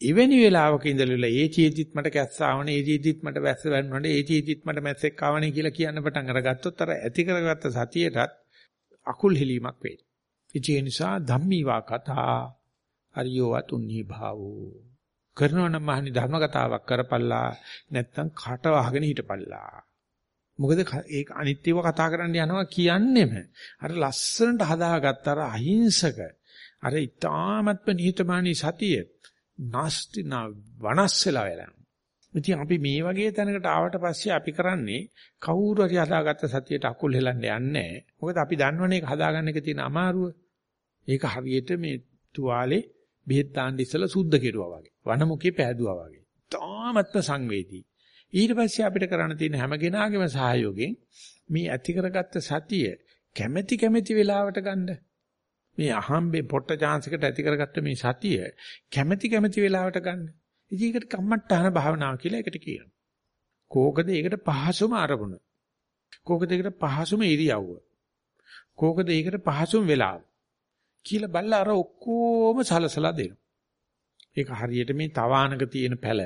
එවැනි වෙලාවක ඉඳලා ඒ චේතිත් මට කැස්ස ආවනේ ඒ චේතිත් මට වැස්ස වැන්නුනේ ඒ චේතිත් මට මැස්සෙක් ආවනේ කියලා කියන්න පටන් අරගත්තොත් අර ඇති කරගත්ත සතියටත් අකුල් හෙලීමක් වෙයි. ඒ නිසා ධම්මීවා කතා අරියෝ තුන්නී භාවෝ කරනවා නම් මහනි ධර්ම කතාවක් කරපල්ලා නැත්තම් කට වහගෙන හිටපල්ලා මොකද ඒක අනිත්‍යව කතා කරන්න යනවා කියන්නේම අර ලස්සනට හදාගත්ත අර අහිංසක අර ඊ타මත්ම නිහතමානී සතිය නාස්ති නා වනස්සලා වෙලා ඉතින් අපි මේ වගේ තැනකට ආවට පස්සේ අපි කරන්නේ කවුරු හරි හදාගත්ත සතියට අකුල් හෙලන්න යන්නේ මොකද අපි දන්නවනේ ඒක හදාගන්න එක තියෙන අමාරුව ඒක හරියට මේ තුවාලේ බෙහෙත් දාන්න ඉස්සලා සුද්ධ කෙරුවා වගේ. වනමුකේ පෑදුවා වගේ. තාමත්ම සංවේදී. ඊට පස්සේ අපිට කරන්න තියෙන හැම කෙනාගේම සහයෝගයෙන් මේ ඇති කරගත්ත සතිය කැමැති කැමැති වෙලාවට ගන්න. මේ අහම්බේ පොට්ට chance එකට ඇති කරගත්ත මේ සතිය කැමැති කැමැති වෙලාවට ගන්න. ඉතින් ඒකට කම්මට්ටහන භාවනාව කියලා එකට කියනවා. කෝකද ඒකට පහසුම අරමුණ. කෝකද ඒකට පහසුම ඉරියව්ව. කෝකද ඒකට පහසුම වෙලාව. කියලා බල්ලා අර ඔක්කොම සලසලා දෙනවා. ඒක හරියට මේ තවානක තියෙන පැල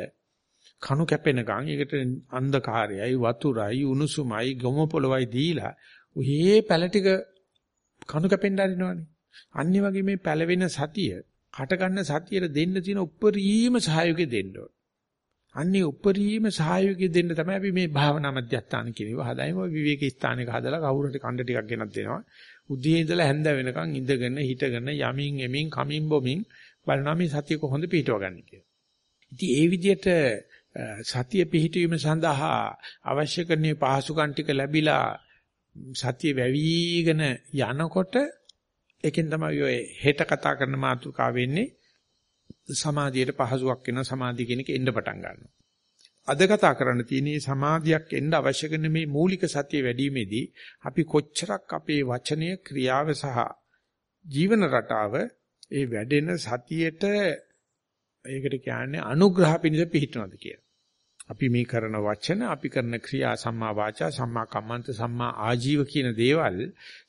කණු කැපෙනකන් ඒකට අන්ධකාරයයි වතුරයි උණුසුමයි ගොම පොළවයි දීලා ඔහේ පැල ටික කණු කැපෙන්න අරිනවනේ. අනිත් වගේ මේ පැලවෙන සතිය හට ගන්න සතියට දෙන්න තියෙන උප්පරීම සහයෝගය දෙන්න ඕන. අන්නේ උප්පරීම සහයෝගය දෙන්න තමයි අපි මේ භාවනා මධ්‍යස්ථාන කියනවා. හදායිම විවේක ස්ථානයක හදලා කවුරුහරි කණ්ඩ ටිකක් ගෙනත් දෙනවා. උදේ ඉඳලා හැන්ද වෙනකන් ඉඳගෙන හිටගෙන යමින් එමින් කමින් බොමින් බලනවා මේ සතිය කොහොමද පිටව ගන්න කියලා. ඉතින් ඒ විදිහට සතිය පිහිටවීම සඳහා අවශ්‍ය කරන පහසුකම් ටික ලැබිලා සතිය වැවිගෙන යනකොට ඒකෙන් තමයි ඔය හෙට කතා කරන මාතෘකාව වෙන්නේ සමාධියට පහසුවක් වෙන සමාධිය කියන එක එන්න පටන් ගන්නවා. අද කතා කරන්න තියෙන්නේ සමාධියක් එන්න අවශ්‍ය කරන මේ මූලික සතිය වැඩිීමේදී අපි කොච්චරක් අපේ වචනය ක්‍රියාව සහ ජීවන රටාව ඒ වැඩෙන සතියට ඒකට කියන්නේ අනුග්‍රහ පිණිස පිහිටනවාද කියලා. අපි මේ කරන වචන, අපි කරන ක්‍රියා සම්මා වාචා, සම්මා කම්මන්ත, සම්මා ආජීව කියන දේවල්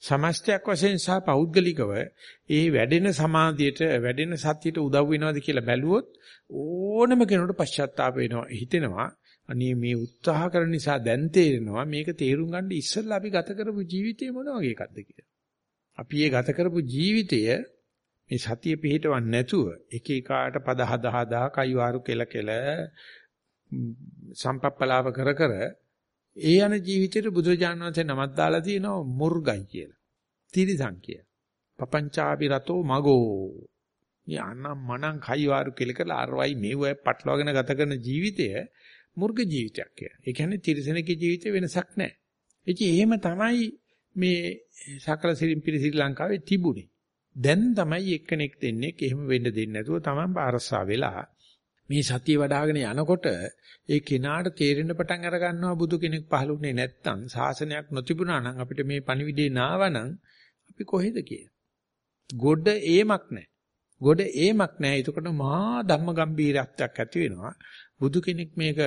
සමස්තයක් වශයෙන් සහ පෞද්ගලිකව ඒ වැඩෙන සමාධියට, වැඩෙන සතියට උදව් වෙනවද කියලා බැලුවොත් ඕනම කෙනෙකුට පශ්චාත්තාප වෙනවා, හිතෙනවා. අනේ මේ උත්සාහ කරන නිසා දැන් තේරෙනවා මේක තේරුම් ගන්න ඉස්සෙල්ලා අපි ගත කරපු ජීවිතේ මොන වගේ එකක්ද කියලා. අපි ඒ ගත කරපු ජීවිතය මේ සතිය පිහිටවන්නේ නැතුව එක එකාට පද හදා හදා කයිවාරු කෙල කෙල සම්පප්පලාව කර කර ඒ යන ජීවිතේට බුදුරජාණන් වහන්සේ නමක් දාලා තියෙනවා මුර්ගයි කියලා. තිරිසන් කිය. පපංචාපි රතෝ මගෝ. මේ අනම් මනම් කයිවාරු කෙල කළ අරවයි මේවයි පටලවාගෙන ගත කරන ජීවිතය මුර්ග ජීවිතයක් කියලා. ඒ කියන්නේ තිරිසනකේ ජීවිතේ වෙනසක් නැහැ. ඉතින් එහෙම තමයි මේ සකල සිරිම්පිරි ශ්‍රී ලංකාවේ තිබුණේ. දැන් තමයි එක්කෙනෙක් දෙන්නේ එහෙම වෙන්න දෙන්නේ නැතුව තමන් බාරස්සා වෙලා මේ සතිය වඩ아가න යනකොට ඒ කෙනාට තේරෙන්න පටන් අර ගන්නවා බුදු කෙනෙක් පහළුනේ නැත්තම් ශාසනයක් නොතිබුණා නම් අපිට මේ පණිවිඩේ නාවනම් අපි කොහෙද කියලා. ගොඩ ඒමක් නැහැ. ගොඩ ඒමක් නැහැ. එතකොට මහා ධම්ම ගම්බීරත්වයක් ඇති වෙනවා. බුදු කෙනෙක් මේක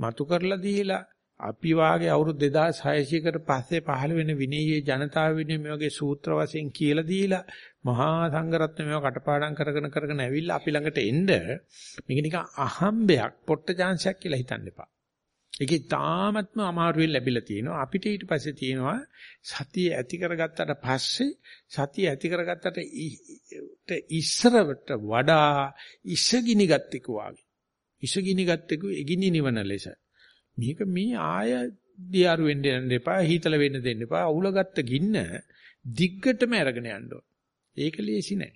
මතු කරලා දීලා අපි වාගේ අවුරුදු 2600කට පස්සේ පහළ වෙන විනීයේ ජනතාව වෙනුවෙන් මේ වගේ සූත්‍ර වශයෙන් කියලා දීලා මහා සංඝරත්න මේව කටපාඩම් කරගෙන කරගෙන ඇවිල්ලා අපි ළඟට එන්න මේක නිකන් අහම්බයක් පොට්ට chance කියලා හිතන්න එපා. ඒකේ තාමත්ම අමාරුවෙන් ලැබිලා තියෙනවා. අපිට ඊට පස්සේ තියෙනවා සතිය ඇති කරගත්තට පස්සේ සතිය ඇති කරගත්තට ඉස්සරවට වඩා ඉසගිනි ගත්තෙකු වාගේ. ඉසගිනි ගත්තෙකු එගිනි නිවන ලෙස. මේක මේ ආය දියාරු වෙන්න දෙන්න එපා, හීතල වෙන්න දෙන්න එපා. අවුලගත්ත ගින්න දිග්ගටම අරගෙන යන්න ඕන. ඒක ලේසි නෑ.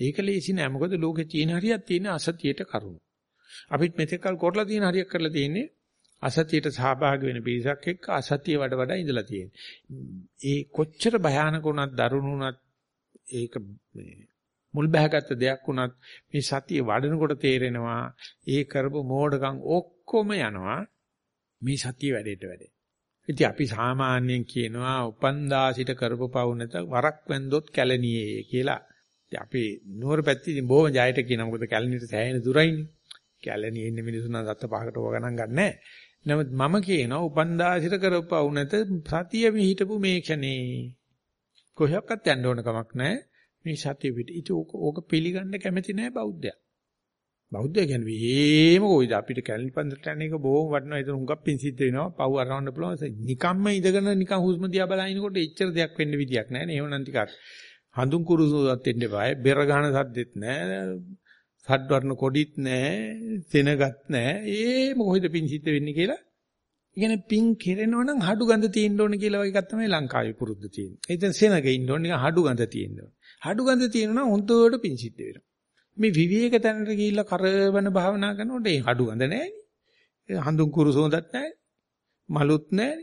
ඒක ලේසි නෑ. මොකද ලෝකේ තියෙන හරියක් තියෙන අසතියට කරුණු. අපිත් මෙතෙක්කල් කරලා තියෙන හරියක් කරලා තියෙන්නේ අසතියට සහභාගී වෙන පිරිසක් එක්ක අසතිය වඩ වඩා ඉඳලා තියෙන්නේ. ඒ කොච්චර භයානක වුණත් දරුණු වුණත් ඒක මුල් බහගත්ත දෙයක් වුණත් මේ සතිය වඩනකොට තේරෙනවා ඒ කරපු මෝඩකම් ඔක්කොම යනවා මේ සතිය වැඩේට වැඩේ. ඉතින් අපි සාමාන්‍යයෙන් කියනවා උපන්දාසිට කරපු පවු නැත වරක් වැන්දොත් කැලණියේ කියලා. ඉතින් අපි නුවර පැත්තේ ඉතින් බොහොම ජයට කියනවා මොකද කැලණියට සෑහෙන දුරයිනේ. කැලණියේ ඉන්න මිනිස්සුන් නම් සත්ත පහකට ඕක ගණන් ගන්නෑ. නමුත් මම කියනවා උපන්දාසිට කරපු පවු නැත සතිය විහිටපු මේ ක්ෂණේ. කොහොක්වත් යන්න ඕන කමක් නැහැ. මේ සතිය පිට. ඉතින් ඕක ඕක පිළිගන්න කැමති නැහැ බෞද්ධයා. බෞද්ධය කියන්නේ එහෙම කොයිද අපිට කැලණි පන්සලට යන එක බොහොම වටිනවා. ඒක හුඟක් පින් සිද්ධ වෙනවා. පව් අරවන්න පුළුවන්. නිකම්ම ඉඳගෙන නිකන් හුස්ම දිහා බලනකොට එච්චර දෙයක් වෙන්න විදියක් නැහැ නේ. එහෙමනම් ටිකක් හඳුන් කුරුසුවත් වෙන්න එපා. බෙර ගන්න සද්දෙත් නැහැ. සඩ් වර්ණ කොඩිත් නැහැ. සෙනගත් නැහැ. ඒ මොකද පින් සිද්ධ වෙන්නේ කියලා. ඉගෙන පින් කෙරෙනවා නම් හඩු ගඳ තියෙන්න ඕන කියලා වගේ එකක් තමයි ලංකාවේ පුරුද්ද තියෙන්නේ. ඒ කියන්නේ සෙනග ඉන්න ඕන නිකන් හඩු ගඳ තියෙන්න ඕන. හඩු ගඳ තියෙනවා නම් හොඳට පින් සිද්ධ වෙනවා. මේ විවේක තැනට ගිහිල්ලා කරවන භාවනා කරනකොට ඒ හඩු ගඳ නැහැ හඳුන් කුරුසෝඳත් නැහැ මලුත් නැහැ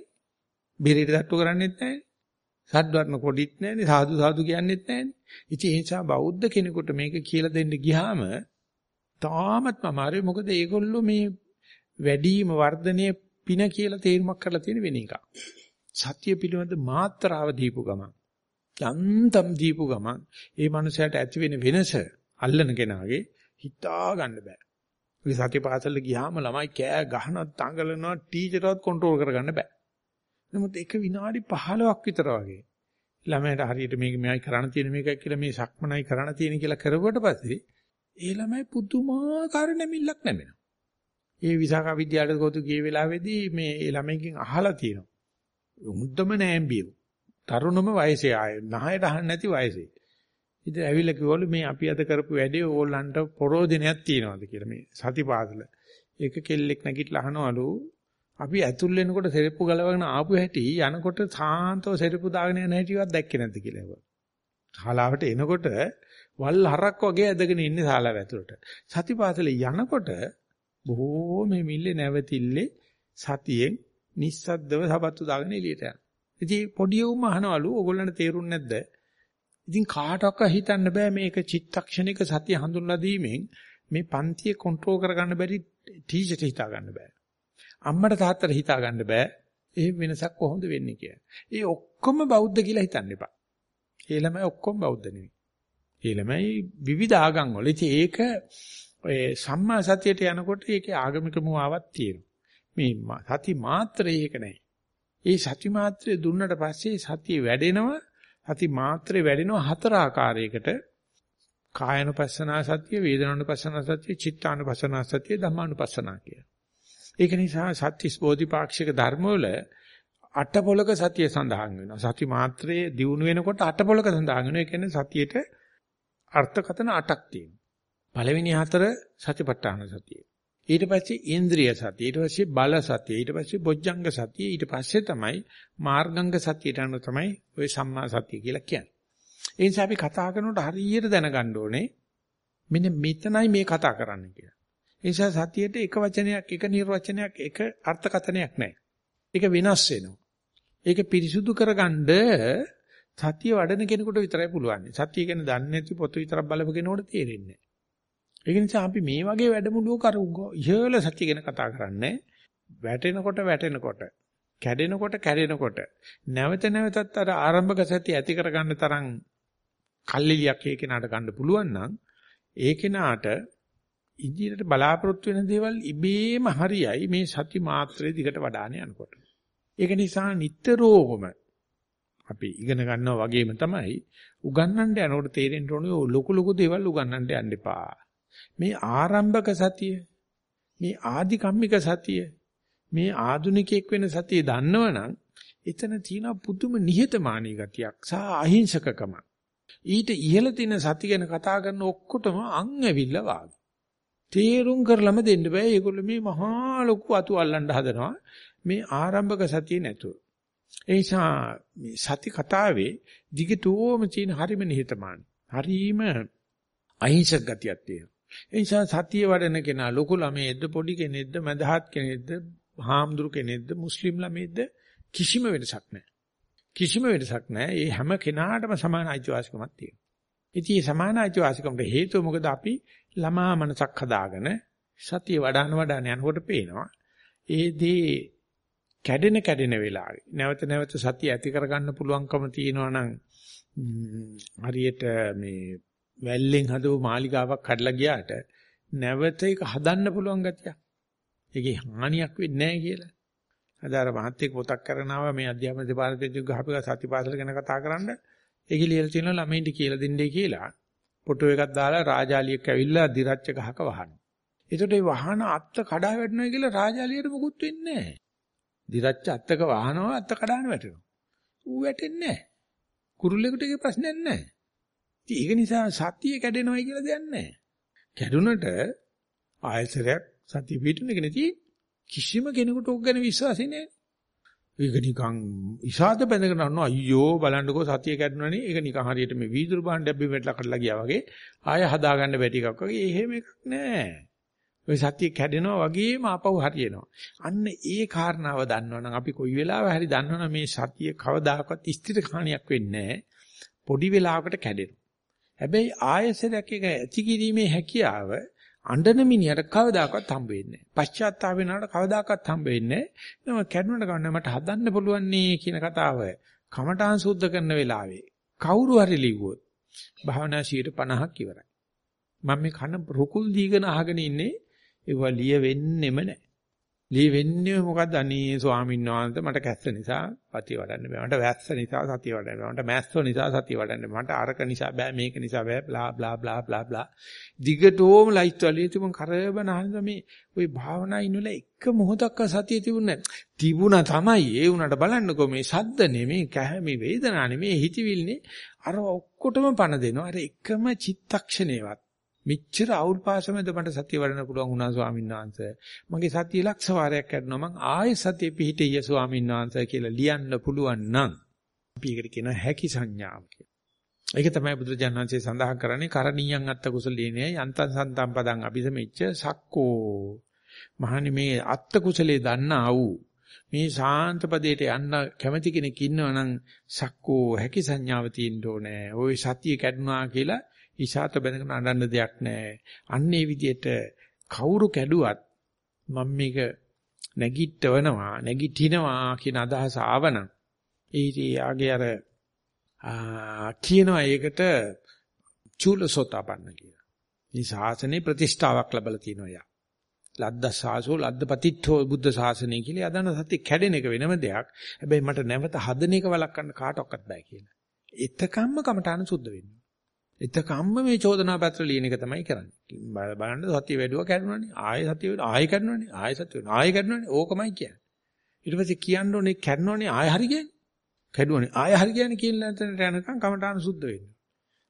බෙරේට තට්ටු කරන්නේත් නැහැ සද්වර්ණ කොඩිත් නැහැ සාදු සාදු කියන්නේත් නැහැ ඉතින් ඒ නිසා බෞද්ධ කෙනෙකුට මේක කියලා දෙන්න ගියාම තාමත්ම අමාරුයි. මොකද ඒගොල්ලෝ මේ වැඩිම වර්ධනයේ පින කියලා තේරුමක් කරලා තියෙන වෙන එක. සත්‍ය පිළිබඳ මාත්‍රාව දීපු ගමන් යන්තම් දීපු ගමන් ඒ මනුස්සයාට ඇති වෙන වෙනස අල්ලන කෙනාගේ හිතා ගන්න බෑ. ඒ සතිපාසලට ගියාම ළමයි කෑ ගහනවා, තංගලනවා, ටීචර්වත් කන්ට්‍රෝල් කරගන්න බෑ. නමුත් එක විනාඩි 15ක් විතර වගේ ළමයට හරියට මේක මෙයි කරණ තියෙන මේකයි කියලා මේ සක්මනයි කරණ තියෙන කියලා කරගුවට පස්සේ ඒ ළමයි පුදුමාකාර නැමිල්ලක් නැමෙනවා. ඒ විසාකා විද්‍යාලයට ගොතු ගිය වෙලාවේදී මේ ඒ ළමයිගෙන් අහලා තියෙනවා. මුද්දම නෑම්බියු. තරුණම වයසේ ආයේ නහයට අහන්න නැති වයසේ. ඉතින් ඇවිල්ලා කිව්වලු මේ අපි අද කරපු වැඩේ ඕගොල්ලන්ට පරෝදිනයක් තියනවාද කියලා මේ සතිපාසල. ඒක කෙල්ලෙක් නැගිටලා අහනවලු අපි ඇතුල් වෙනකොට සෙරෙප්පු ගලවගෙන ආපු හැටි යනකොට සාන්තව සෙරෙප්පු දාගෙන යන හැටිවත් දැක්කේ නැද්ද කියලා ඒවා. ශාලාවට එනකොට වල් හරක් වගේ ඇදගෙන ඉන්නේ ශාලාව ඇතුළට. සතිපාසලේ යනකොට බොහෝ මේ මිල්ලේ නැවතිල්ලේ සතියෙන් නිස්සද්දව සබත්තු දාගෙන එළියට යනවා. ඉතින් පොඩි උම අහනවලු ඕගොල්ලන්ට තේරුන්නේ නැද්ද? ඉතින් කාටවත් හිතන්න බෑ මේක චිත්තක්ෂණික සතිය හඳුන්ලා දීමෙන් මේ පන්තිය කන්ට්‍රෝල් කරගන්න බැරි ටීචර්ට හිතා ගන්න බෑ. අම්මට තාත්තට හිතා ගන්න බෑ. ඒ වෙනසක් කොහොමද වෙන්නේ කියලා. ඒ ඔක්කොම බෞද්ධ කියලා හිතන්න එපා. ඒ ළමයි ඔක්කොම බෞද්ධ නෙවෙයි. ඒ ළමයි විවිධ ආගම් වල. ඉතින් ඒක ඔය සම්මා සතියට යනකොට ඒකේ ආගමික මුවාවක් තියෙනවා. මේ සති මාත්‍රේ ඒක නැහැ. ඒ සති මාත්‍රේ දුන්නට පස්සේ සතිය වැඩෙනවා සති මාත්‍රේ වැඩෙනවා හතර ආකාරයකට කායනුපස්සනා සතිය, වේදනානුපස්සනා සතිය, චිත්තානුපස්සනා සතිය, ධම්මානුපස්සනා කිය. ඒක නිසා සත්‍තිස් බෝධිපාක්ෂික ධර්ම වල අටපොලක සතිය සඳහන් වෙනවා. සති මාත්‍රයේ දියුණු වෙනකොට අටපොලක සඳහන් වෙනවා. ඒ කියන්නේ සතියේට අර්ථකතන 8ක් තියෙනවා. පළවෙනි හතර සතිපට්ඨාන සතිය. ඊට පස්සේ ඉන්ද්‍රිය සතිය, ඊට පස්සේ බල සතිය, ඊට පස්සේ බොජ්ජංග සතිය, ඊට පස්සේ තමයි මාර්ගංග සතියට අනුව තමයි ওই සම්මා සතිය කියලා කියන්නේ. ඒ නිසා අපි කතා කරනකොට හරියට දැනගන්න ඕනේ මෙන්න මෙතනයි මේ කතා කරන්න කියලා. ඒ නිසා සතියේට එක වචනයක්, එක නිර්වචනයක්, එක අර්ථකථනයක් නැහැ. ඒක වෙනස් වෙනවා. ඒක පිරිසුදු කරගන්න සතිය වඩන කෙනෙකුට විතරයි පුළුවන්. සතිය ගැන දන්නේ නැති පොත විතරක් බලපු කෙනෙකුට තේරෙන්නේ නැහැ. ඒක නිසා අපි මේ වගේ වැඩමුළුවක අර ඉහළ සත්‍ය ගැන කතා කරන්නේ වැටෙනකොට වැටෙනකොට කැඩෙනකොට කැඩෙනකොට නැවත නැවතත් අර ආරම්භක සත්‍ය ඇති කරගන්න තරම් කල්ලිලියක් ඒ කෙනාට ගන්න පුළුවන් නම් ඒ කෙනාට ඉදිරියට බලාපොරොත්තු වෙන දේවල් ඉබේම හරියයි මේ සති මාත්‍රේ දිගට වඩාන යනකොට. ඒක නිසා නිට්ටරෝගම අපි ඉගෙන ගන්නවා වගේම තමයි උගන්නන්න යනකොට තේරෙන්න ඕනේ ලොකු ලොකු දේවල් උගන්නන්න යන්න එපා. මේ ආරම්භක සතිය මේ ආදි කම්මික සතිය මේ ආදුනිකයෙක් වෙන සතිය දන්නවනම් එතන තියෙන පුදුම නිහතමානී ගතියක් සහ අහිංසකකම. ඊට ඉහළ තියෙන සති ගැන කතා කරන ඔක්කොටම අං ඇවිල්ලා වාගේ. තේරුම් කරලම දෙන්න බෑ. ඒගොල්ලෝ මේ මහා ලොකු අතු අල්ලන්න හදනවා මේ ආරම්භක සතිය නැතුව. ඒ නිසා මේ සති කතාවේ දිගටම තියෙන හරිම නිහතමානී හරිම අහිංසක ගතියක් තියෙනවා. ඒ නිසා සතිය වඩන කෙනා ලොකු ළමයේද පොඩි කෙනෙක්ද මදහත් කෙනෙක්ද හාමුදුරු කෙනෙක්ද මුස්ලිම් ළමයේද කිසිම වෙනසක් නැහැ. කිසිම වෙනසක් නැහැ. ඒ හැම කෙනාටම සමාන අයිතිවාසිකමක් තියෙනවා. ඉතින් මේ සමාන අයිතිවාසිකමට හේතුව මොකද අපි ළමා මනසක් හදාගෙන සතිය වඩාන වඩාන යනකොට පේනවා. ඒ දේ කැඩෙන කැඩෙන වෙලාවේ නැවත නැවත සතිය ඇති කරගන්න පුළුවන්කම තියෙනවා නම් හරියට මේ වැල්ලෙන් හදපු මාලිගාවක් කඩලා ගියාට නැවත ඒක හදන්න පුළුවන් ගතියක්. ඒකේ හානියක් වෙන්නේ නැහැ කියලා. අද අර මහත්යෙක් පොතක් කරගෙන ආවා මේ අධ්‍යාපන දෙපාර්තමේන්තුවේ ගහපු සතිපාසල ගැන කතා කරන්න. ඒකේ ලියලා තියෙනවා ළමයින්ට කියලා දෙන්නේ කියලා. ෆොටෝ එකක් දාලා රාජාලියක් ඇවිල්ලා දිරච්ච ගහක වහනවා. ඒකට ඒ වහන අත්ත කඩා වැටෙනවා කියලා රාජාලියට මොකුත් වෙන්නේ නැහැ. දිරච්ච අත්තක වහනවා අත්ත කඩාන වැටෙනවා. ඌ වැටෙන්නේ නැහැ. කුරුල්ලෙකුට ඒක ප්‍රශ්නයක් නැහැ. ඒක නිසා සතිය කැඩෙනවයි කියලා දෙයක් නැහැ. කැඩුනට ආයසරයක් සතිය පිටුන එක නෙති කිසිම කෙනෙකුට ඕක ගැන විශ්වාසය නැහැ. ඒක නිකන් ඉසాత බැඳගෙන යනවා අයියෝ බලන්නකෝ සතිය කැඩුණානේ ඒක නිකන් හරියට මේ වීදුරු භාණ්ඩයක් බිමටලා කඩලා ගියා වගේ ආය හදාගන්න බැටි එකක් වගේ එහෙම එකක් නැහැ. ඔය සතිය කැඩෙනවා වගේම ආපහු හරියනවා. අන්න ඒ කාරණාව දන්නවනම් අපි කොයි වෙලාවෙ හරි දන්නවනම් මේ සතිය කවදාකවත් ස්ථිර කහණියක් වෙන්නේ නැහැ. පොඩි වෙලාවකට කැඩෙනවා. හැබැයි ආයසරයක් එක ඇති කිරීමේ හැකියාව අඬන මිනිහට කවදාකවත් හම්බ වෙන්නේ නැහැ. පශ්චාත්තාප වෙනාට කවදාකවත් හම්බ වෙන්නේ නැහැ. මම කැඩුනට ගන්න මට හදන්න පුළුවන් නේ කියන කතාව කමඨාන් සුද්ධ කරන වෙලාවේ කවුරු හරි ලිව්වොත් භාවනා 50ක් ඉවරයි. මම මේ කන රුකුල් දීගෙන අහගෙන ඉන්නේ ඒවා ලිය වෙන්නෙම නැහැ. ලී වෙන්නේ මොකද්ද? අනේ ස්වාමීන් වහන්සේ මට කැස්ස නිසා සතිය වඩන්න බෑ. මට වැස්ස නිසා සතිය වඩන්න බෑ. මට මැස්ස නිසා සතිය වඩන්න බෑ. මට අරක නිසා බෑ මේක නිසා බෑ blah blah blah blah blah දිගටම ලයිට් වලින් තිබුණ කරබන හන්ද මේ ওই භාවනා ඉන්නල එක මොහොතක් සතිය තිබුණේ තිබුණා තමයි. ඒ උනට බලන්නකෝ මේ සද්ද නෙමේ කැහ මේ වේදනා නෙමේ හිතවිල්නේ අර ඔක්කොටම පණ දෙනවා. අර එකම චිත්තක්ෂණේවත්. මෙච්චර අවුල්පාසමද මට සතිය වඩන්න පුළුවන් වුණා ස්වාමීන් වහන්සේ. මගේ සතිය ලක්ෂ වාරයක් කරනවා මං ආයෙ සතිය පිහිටිය ස්වාමීන් වහන්සේ කියලා ලියන්න පුළුවන් නම් අපි ඒකට කියන හැකි සංඥාව කියලා. ඒක තමයි බුදුරජාණන් වහන්සේ සඳහන් කරන්නේ කරණීයන් අත්ත කුසලීනේ යන්තං සන්තම් පදං අபிසමෙච්ච සක්කෝ මහනි මේ අත්ත කුසලේ දන්නා වූ මේ ශාන්ත පදයට යන්න කැමති කෙනෙක් ඉන්නවා නම් සක්කෝ හැකි සංඥාව තියෙන්න ඕනේ. ওই සතිය කැඩුනා කියලා ඉසాత බැඳගෙන අඬන්න දෙයක් නැහැ. අන්න ඒ විදිහට කවුරු කැඩුවත් මම මේක නැගිටවනවා නැගිටිනවා කියන අදහස ආවනම් ඒ යාගේ අර කියනවා ඒකට චූලසෝතාපන්න කියලා. මේ ශාසනයේ ප්‍රතිෂ්ඨාවක් ලැබලා තියෙනවා යා. ලද්ද සාසෝ ලද්ද පතිට්ඨෝ බුද්ධ ශාසනය කියලා යදන සත්‍ය කැඩෙන එක වෙනම දෙයක්. හැබැයි මට නැවත හදන එක වළක්වන්න කාටවත් බෑ කියලා. එතකම්ම කමඨාන සුද්ධ වෙන්නේ. එතකම්ම මේ චෝදනා පත්‍ර ලියන එක තමයි කරන්නේ. බලන්න සතිය වැඩුවා කැඩුණානේ. ආයෙ සතිය වෙනවා. ආයෙ කැඩුණානේ. ආයෙ සතිය වෙනවා. ආයෙ කැඩුණානේ. ඕකමයි කියන්නේ. ඊට පස්සේ කියන්න ඕනේ කැඩුණානේ ආයෙ හරි කියන්නේ. කැඩුණානේ ආයෙ හරි කියන්නේ කියලා නැතනට යනකම් කමඨාන සුද්ධ වෙන්නේ.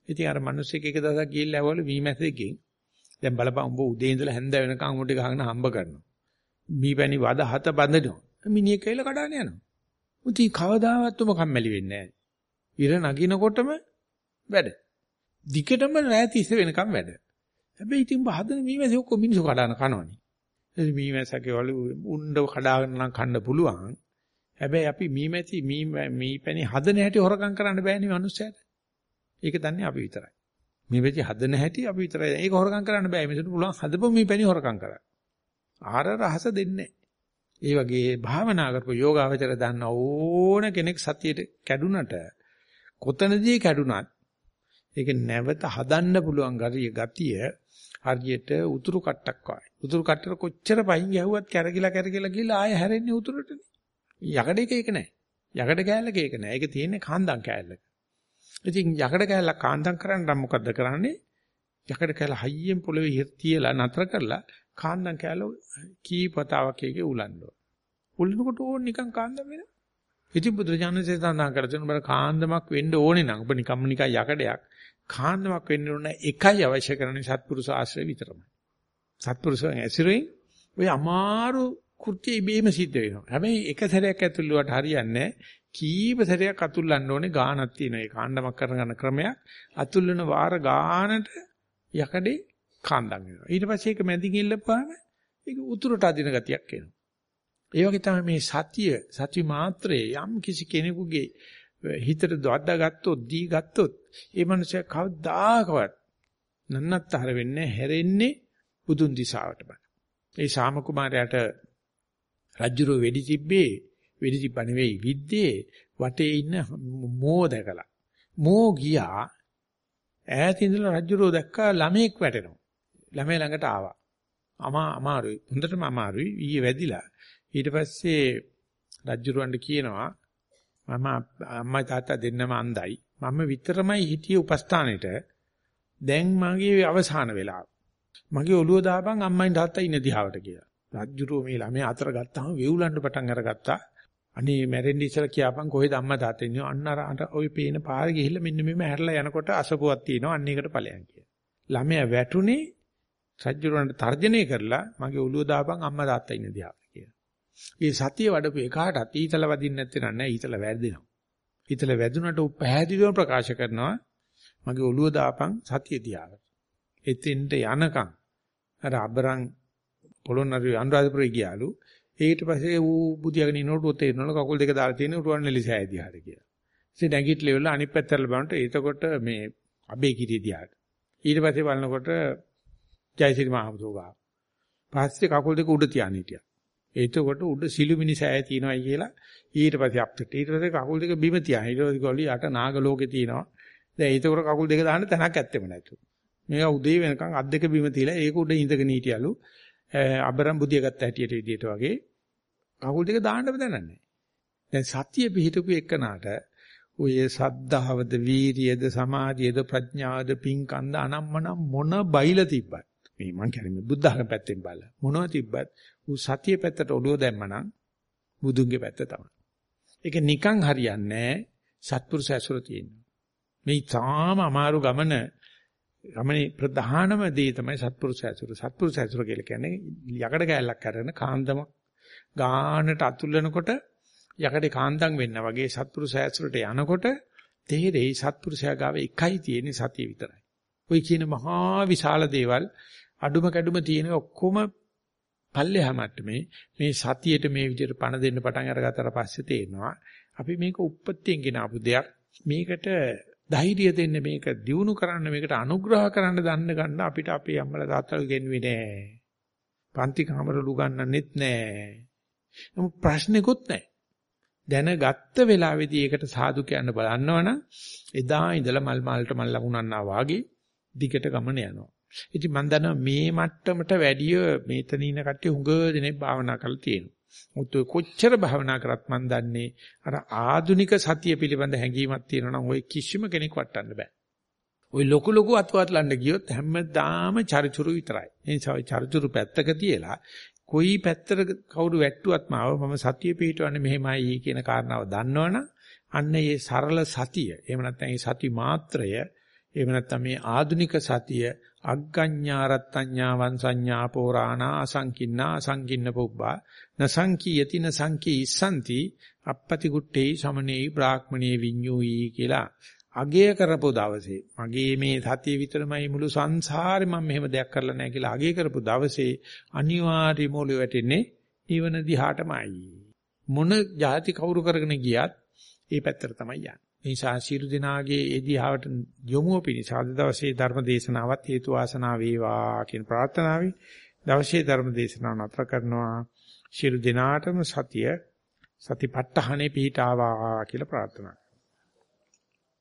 ඉතින් අර මිනිස්සෙක් එක දවසක් ගිහිල්ලා ඇවවලු මීමැස්සෙක්ගෙන් දැන් බලපන් උඹ උදේ ඉඳලා හැන්ද වෙනකම් උඹට ගහගෙන හම්බ කරනවා. මීපැණි වද හත බඳිනවා. මිනිහ කයිලා කඩාන යනවා. උති කවදාවත් උඹ කම්මැලි වෙන්නේ නැහැ. ඉර නගිනකොටම වැඩ. දිගටම රෑ තිස්ස වෙනකම් වැඩ. හැබැයි ඉතින් හදන මීමැසි ඔක්කොම මිනිස්සු කඩන කනවනේ. ඒ මීමැසගේ වල උණ්ඩව කඩාගෙන නම් කන්න පුළුවන්. හැබැයි අපි මීමැසි මී මීපැණි හදන හැටි හොරකම් කරන්න බෑනේ මිනිස්සයාට. ඒක දන්නේ අපි විතරයි. මීපැණි හදන හැටි අපි විතරයි. ඒක හොරකම් කරන්න බෑ. මිනිස්සුන්ට පුළුවන් හදපො මීපැණි හොරකම් කරන්න. ආර රහස දෙන්නේ ඒ වගේ භාවනා කරපු යෝගාවචර දන්න ඕන කෙනෙක් සතියට කැඩුනට කොතනදී කැඩුනත් ඒක නැවත හදන්න පුළුවන් ගතිය ගතිය හරියට උතුරු කට්ටක් වගේ. උතුරු කට්ටර කොච්චර පයින් ගැහුවත් කැරකිලා කැරකිලා ගිහලා ආය හැරෙන්නේ උතුරටනේ. යකඩේක ඒක නෑ. යකඩ කෑල්ලක ඒක නෑ. ඒක තියෙන්නේ කාන්දම් කෑල්ලක. ඉතින් යකඩ කෑල්ල කාන්දම් කරන්න නම් මොකද්ද කරන්නේ? යකඩ කෑල්ල හයියෙන් පොළවේ තියලා නතර කරලා කාන්දම් කෑල්ල කීපතාවක් එකේ උලන්නවා. උලනකොට ඕන නිකන් කාන්දම් වෙනවා. ඉතින් බුදුරජාණන්සේ සඳහන් කර තියෙන බර කාන්දමක් වෙන්න ඕනේ නම් ඔබ නිකම්ම නිකන් යකඩයක් කාන්දමක් වෙන්න ඕන එකයි අවශ්‍ය කරන්නේ සත්පුරුෂ ආශ්‍රය විතරමයි. සත්පුරුෂයන් ඇසිරෙන් ඔය අමාරු කෘත්‍ය ඉබේම සිද්ධ වෙනවා. හැබැයි එක සැරයක් ඇතුළුවට හරියන්නේ කීප සැරයක් අතුල්ලන්න ඕනේ ගානක් තියෙනවා. ඒ කාණ්ඩමක් කරන ක්‍රමයක් අතුල්ලන වාර ගානට යකඩේ කාන්දම් වෙනවා. ඊට පස්සේ ඒක මැදින් ඉල්ලපුවාම ඒක උතුරට අදින ගතියක් එනවා. ඒ වගේ තමයි මේ සතිය සති මාත්‍රේ යම් කිසි කෙනෙකුගේ හිතට දවද්දා ගත්තොත් දී ගත්තොත් ඒ මනුස්සයා කවදාකවත් නන්නත්තර වෙන්නේ හැරෙන්නේ බුදුන් දිශාවට බල. ඒ ශාම කුමාරයාට රජුරෝ වෙඩි තිබ්බේ වෙඩි තිබ්බ නෙවෙයි විද්දේ වටේ ඉන්න මෝ දැකලා. මෝ ගියා ඈත ඉඳලා රජුරෝ දැක්කා ළමෙක් වැටෙනවා. ළමයා ළඟට ආවා. අමා අමාරුයි. හොඳටම අමාරුයි. ඊයේ වැදිලා. ඊට පස්සේ රජුරවන්ට කියනවා මම අම්මා තාත්තා දෙන්නම අන්දයි. මම විතරමයි හිටියේ උපස්ථානෙට. දැන් මගේ අවසාන වෙලාව. මගේ ඔළුව දාපන් අම්මයි තාත්තා ඉන්න දිහාවට කියලා. රජ්ජුරුව මේ ළමයා අතර ගත්තාම වෙවුලන්න පටන් අරගත්තා. අනේ මැරෙන්න ඉස්සර කියාපන් කොහෙද අම්මා තාත්තා ඉන්නේ? අන්න අර ඔය පේන පාරේ ගිහිල්ලා මෙන්න මෙහෙම හැරලා යනකොට අසපුවක් තියෙනවා. අන්න ඒකට ඵලයන් කියලා. ළමයා වැටුනේ රජ්ජුරුවන්ට තර්ජනය කරලා මගේ ඔළුව දාපන් අම්මා තාත්තා ඉන්න දිහාවට කියලා. මේ සතිය වඩපු එකාටත් ඊතල වදින්න නැත්තේ නෑ ඊතල වැරදිනවා. ඊතල වැදුනට පැහැදිලිව ප්‍රකාශ කරනවා මගේ ඔළුව දාපන් සතිය දිහාවට. එතෙන්ට යනකම් අර අබරන් පොළොන්නරු අනුරාධපුරේ ගියාලු. ඊට පස්සේ ඌ බුදියාගෙන ඉනකොට උතේ ඉන්නවලු කකුල් දෙක දාලා තියෙන රුවන්වැලි සෑය දිහාට කියලා. ඉතින් නැගිටලා ඉවරලා අනිත් පැත්තට බලනකොට එතකොට මේ අබේ කිරිය දිහාට. ඊට පස්සේ බලනකොට ජයසිරි මහමුදෝ ගාව. පස්සේ කකුල් දෙක උඩ තියාන හිටියා. එතකොට උඩ සිළුමිනි සෑය තියෙනවායි කියලා ඊට පස්සේ අප්සෙට්. ඊට පස්සේ කකුල් දෙක බිම තියාන. ඊට පස්සේ ගෝලි යට නාග ලෝකේ තියෙනවා. දැන් එතකොට කකුල් දෙක දාන්න තැනක් ඇත්තෙම නැතු. මේක උදේ වෙනකන් අත් දෙක බිම තියලා ඒක උඩ ඉඳගෙන හිටියලු. අබරම් බුදිය ගත්ත හැටියට විදියට වගේ කකුල් දෙක දාන්නම දැනන්නේ. දැන් සතිය පිහිටපු එකනට ඔය සද්ධාවද වීරියද සමාධියද ප්‍රඥාවද පිංකන්ද අනම්මනම් මොන බයිල තිබ්බත් මේ මං කියන්නේ මේ බුද්ධ ධර්ම පැත්තෙන් බලලා මොනව තිබ්බත් ඌ සතිය පැත්තට ඔළුව දැම්මනම් බුදුන්ගේ පැත්ත තමයි. ඒක නිකන් හරියන්නේ සත්පුරුෂ ඇසුර තියෙනවා. මේ තාම අමාරු ගමන ගමනේ ප්‍රධානම දේ තමයි සත්පුරුෂ ඇසුර. සත්පුරුෂ ඇසුර කියලා කියන්නේ යකඩ කෑල්ලක් අරගෙන කාන්දම ගානට අතුල්ලනකොට යකඩේ කාන්දම් වෙන්න වගේ සත්පුරුෂ ඇසුරට යනකොට තේරෙයි සත්පුරුෂයා ගාව එකයි තියෙන්නේ සතිය විතරයි. ওই කියන මහා විශාල දේවල් අඩුම කැඩුම තියෙන ඔක්කොම පල්ලෙහා මට්ටමේ මේ සතියේට මේ විදිහට පණ දෙන්න පටන් අරගත්තට පස්සේ තේරෙනවා අපි මේක උප්පත්තියෙන් ගෙන ආපු දෙයක් මේකට ධෛර්යය දෙන්න මේක දියුණු කරන්න මේකට අනුග්‍රහ කරන්න දන්න ගන්න අපිට අපේ අම්මලා තාත්තලා ගෙන්වෙන්නේ නෑ. පන්ති කාමරලු ගන්නන්නෙත් නෑ. නමුත් ප්‍රශ්නෙකුත් නෑ. දැනගත්ත වෙලාවේදී ඒකට සාදු කියන්න බලන්නවනම් එදා ඉඳලා මල් මාල්ට මල් ලඟුනන්නා වාගේ දිගට ගමන යනවා. ඉතින් මම දන්නවා මේ මට්ටමට වැඩිය මේතන ඉන්න කට්ටිය හුඟ දෙනෙක් භාවනා කරලා තියෙනවා. මුත් කොච්චර භවනා කරත් මන් දන්නේ අර ආදුනික සතිය පිළිබඳ හැඟීමක් තියෙනවා නම් ওই කිසිම කෙනෙක් වටන්න බෑ. ওই ලොකු ලොකු අත්වත්ලන්න ගියොත් හැමදාම චරිචුරු විතරයි. ඒ නිසා ওই චරිචුරු පැත්තක තියලා කොයි පැත්තට කවුරු වැට්ටුවත් මාව මම සතිය පිටවන්නේ මෙහෙමයි කියන කාරණාව දන්නවනම් අන්න ඒ සරල සතිය එහෙම නැත්නම් ඒ සති මාත්‍රය එහෙම නැත්නම් මේ ආදුනික සතිය අග්ගඤ්ඤා රත්ත්‍ඤ්ඤා වංසඤ්ඤා පෝරාණා අසංකින්නා අසංකින්න පුබ්බා නසංකීයති නසංකී ඉස්සන්ති අපපති කුට්ටේ සමනේ බ්‍රාහ්මණේ විඤ්ඤූයි කියලා අගය කරපු දවසේ මගේ මේ සතිය විතරමයි මුළු සංසාරේ මම මෙහෙම දෙයක් කරලා නැහැ කියලා අගය කරපු දවසේ අනිවාර්යයෙන්ම ඔලුව වැටෙන්නේ නිවන දිහාටමයි. මොන જાති කවුරු කරගෙන ගියත් ඒ පැත්තට තමයි යන්නේ. නිසා සියලු දෙනාගේ ඒ දිහාවට යොමුව පිණිස අද දවසේ ධර්ම දේශනාවත් හේතු වාසනා වේවා කියන ප්‍රාර්ථනාවයි. දවසේ ධර්ම දේශනාව නතර කරනවා සියලු දෙනාටම සතිය සතිපත්තහනේ පිහිටාවා කියලා ප්‍රාර්ථනා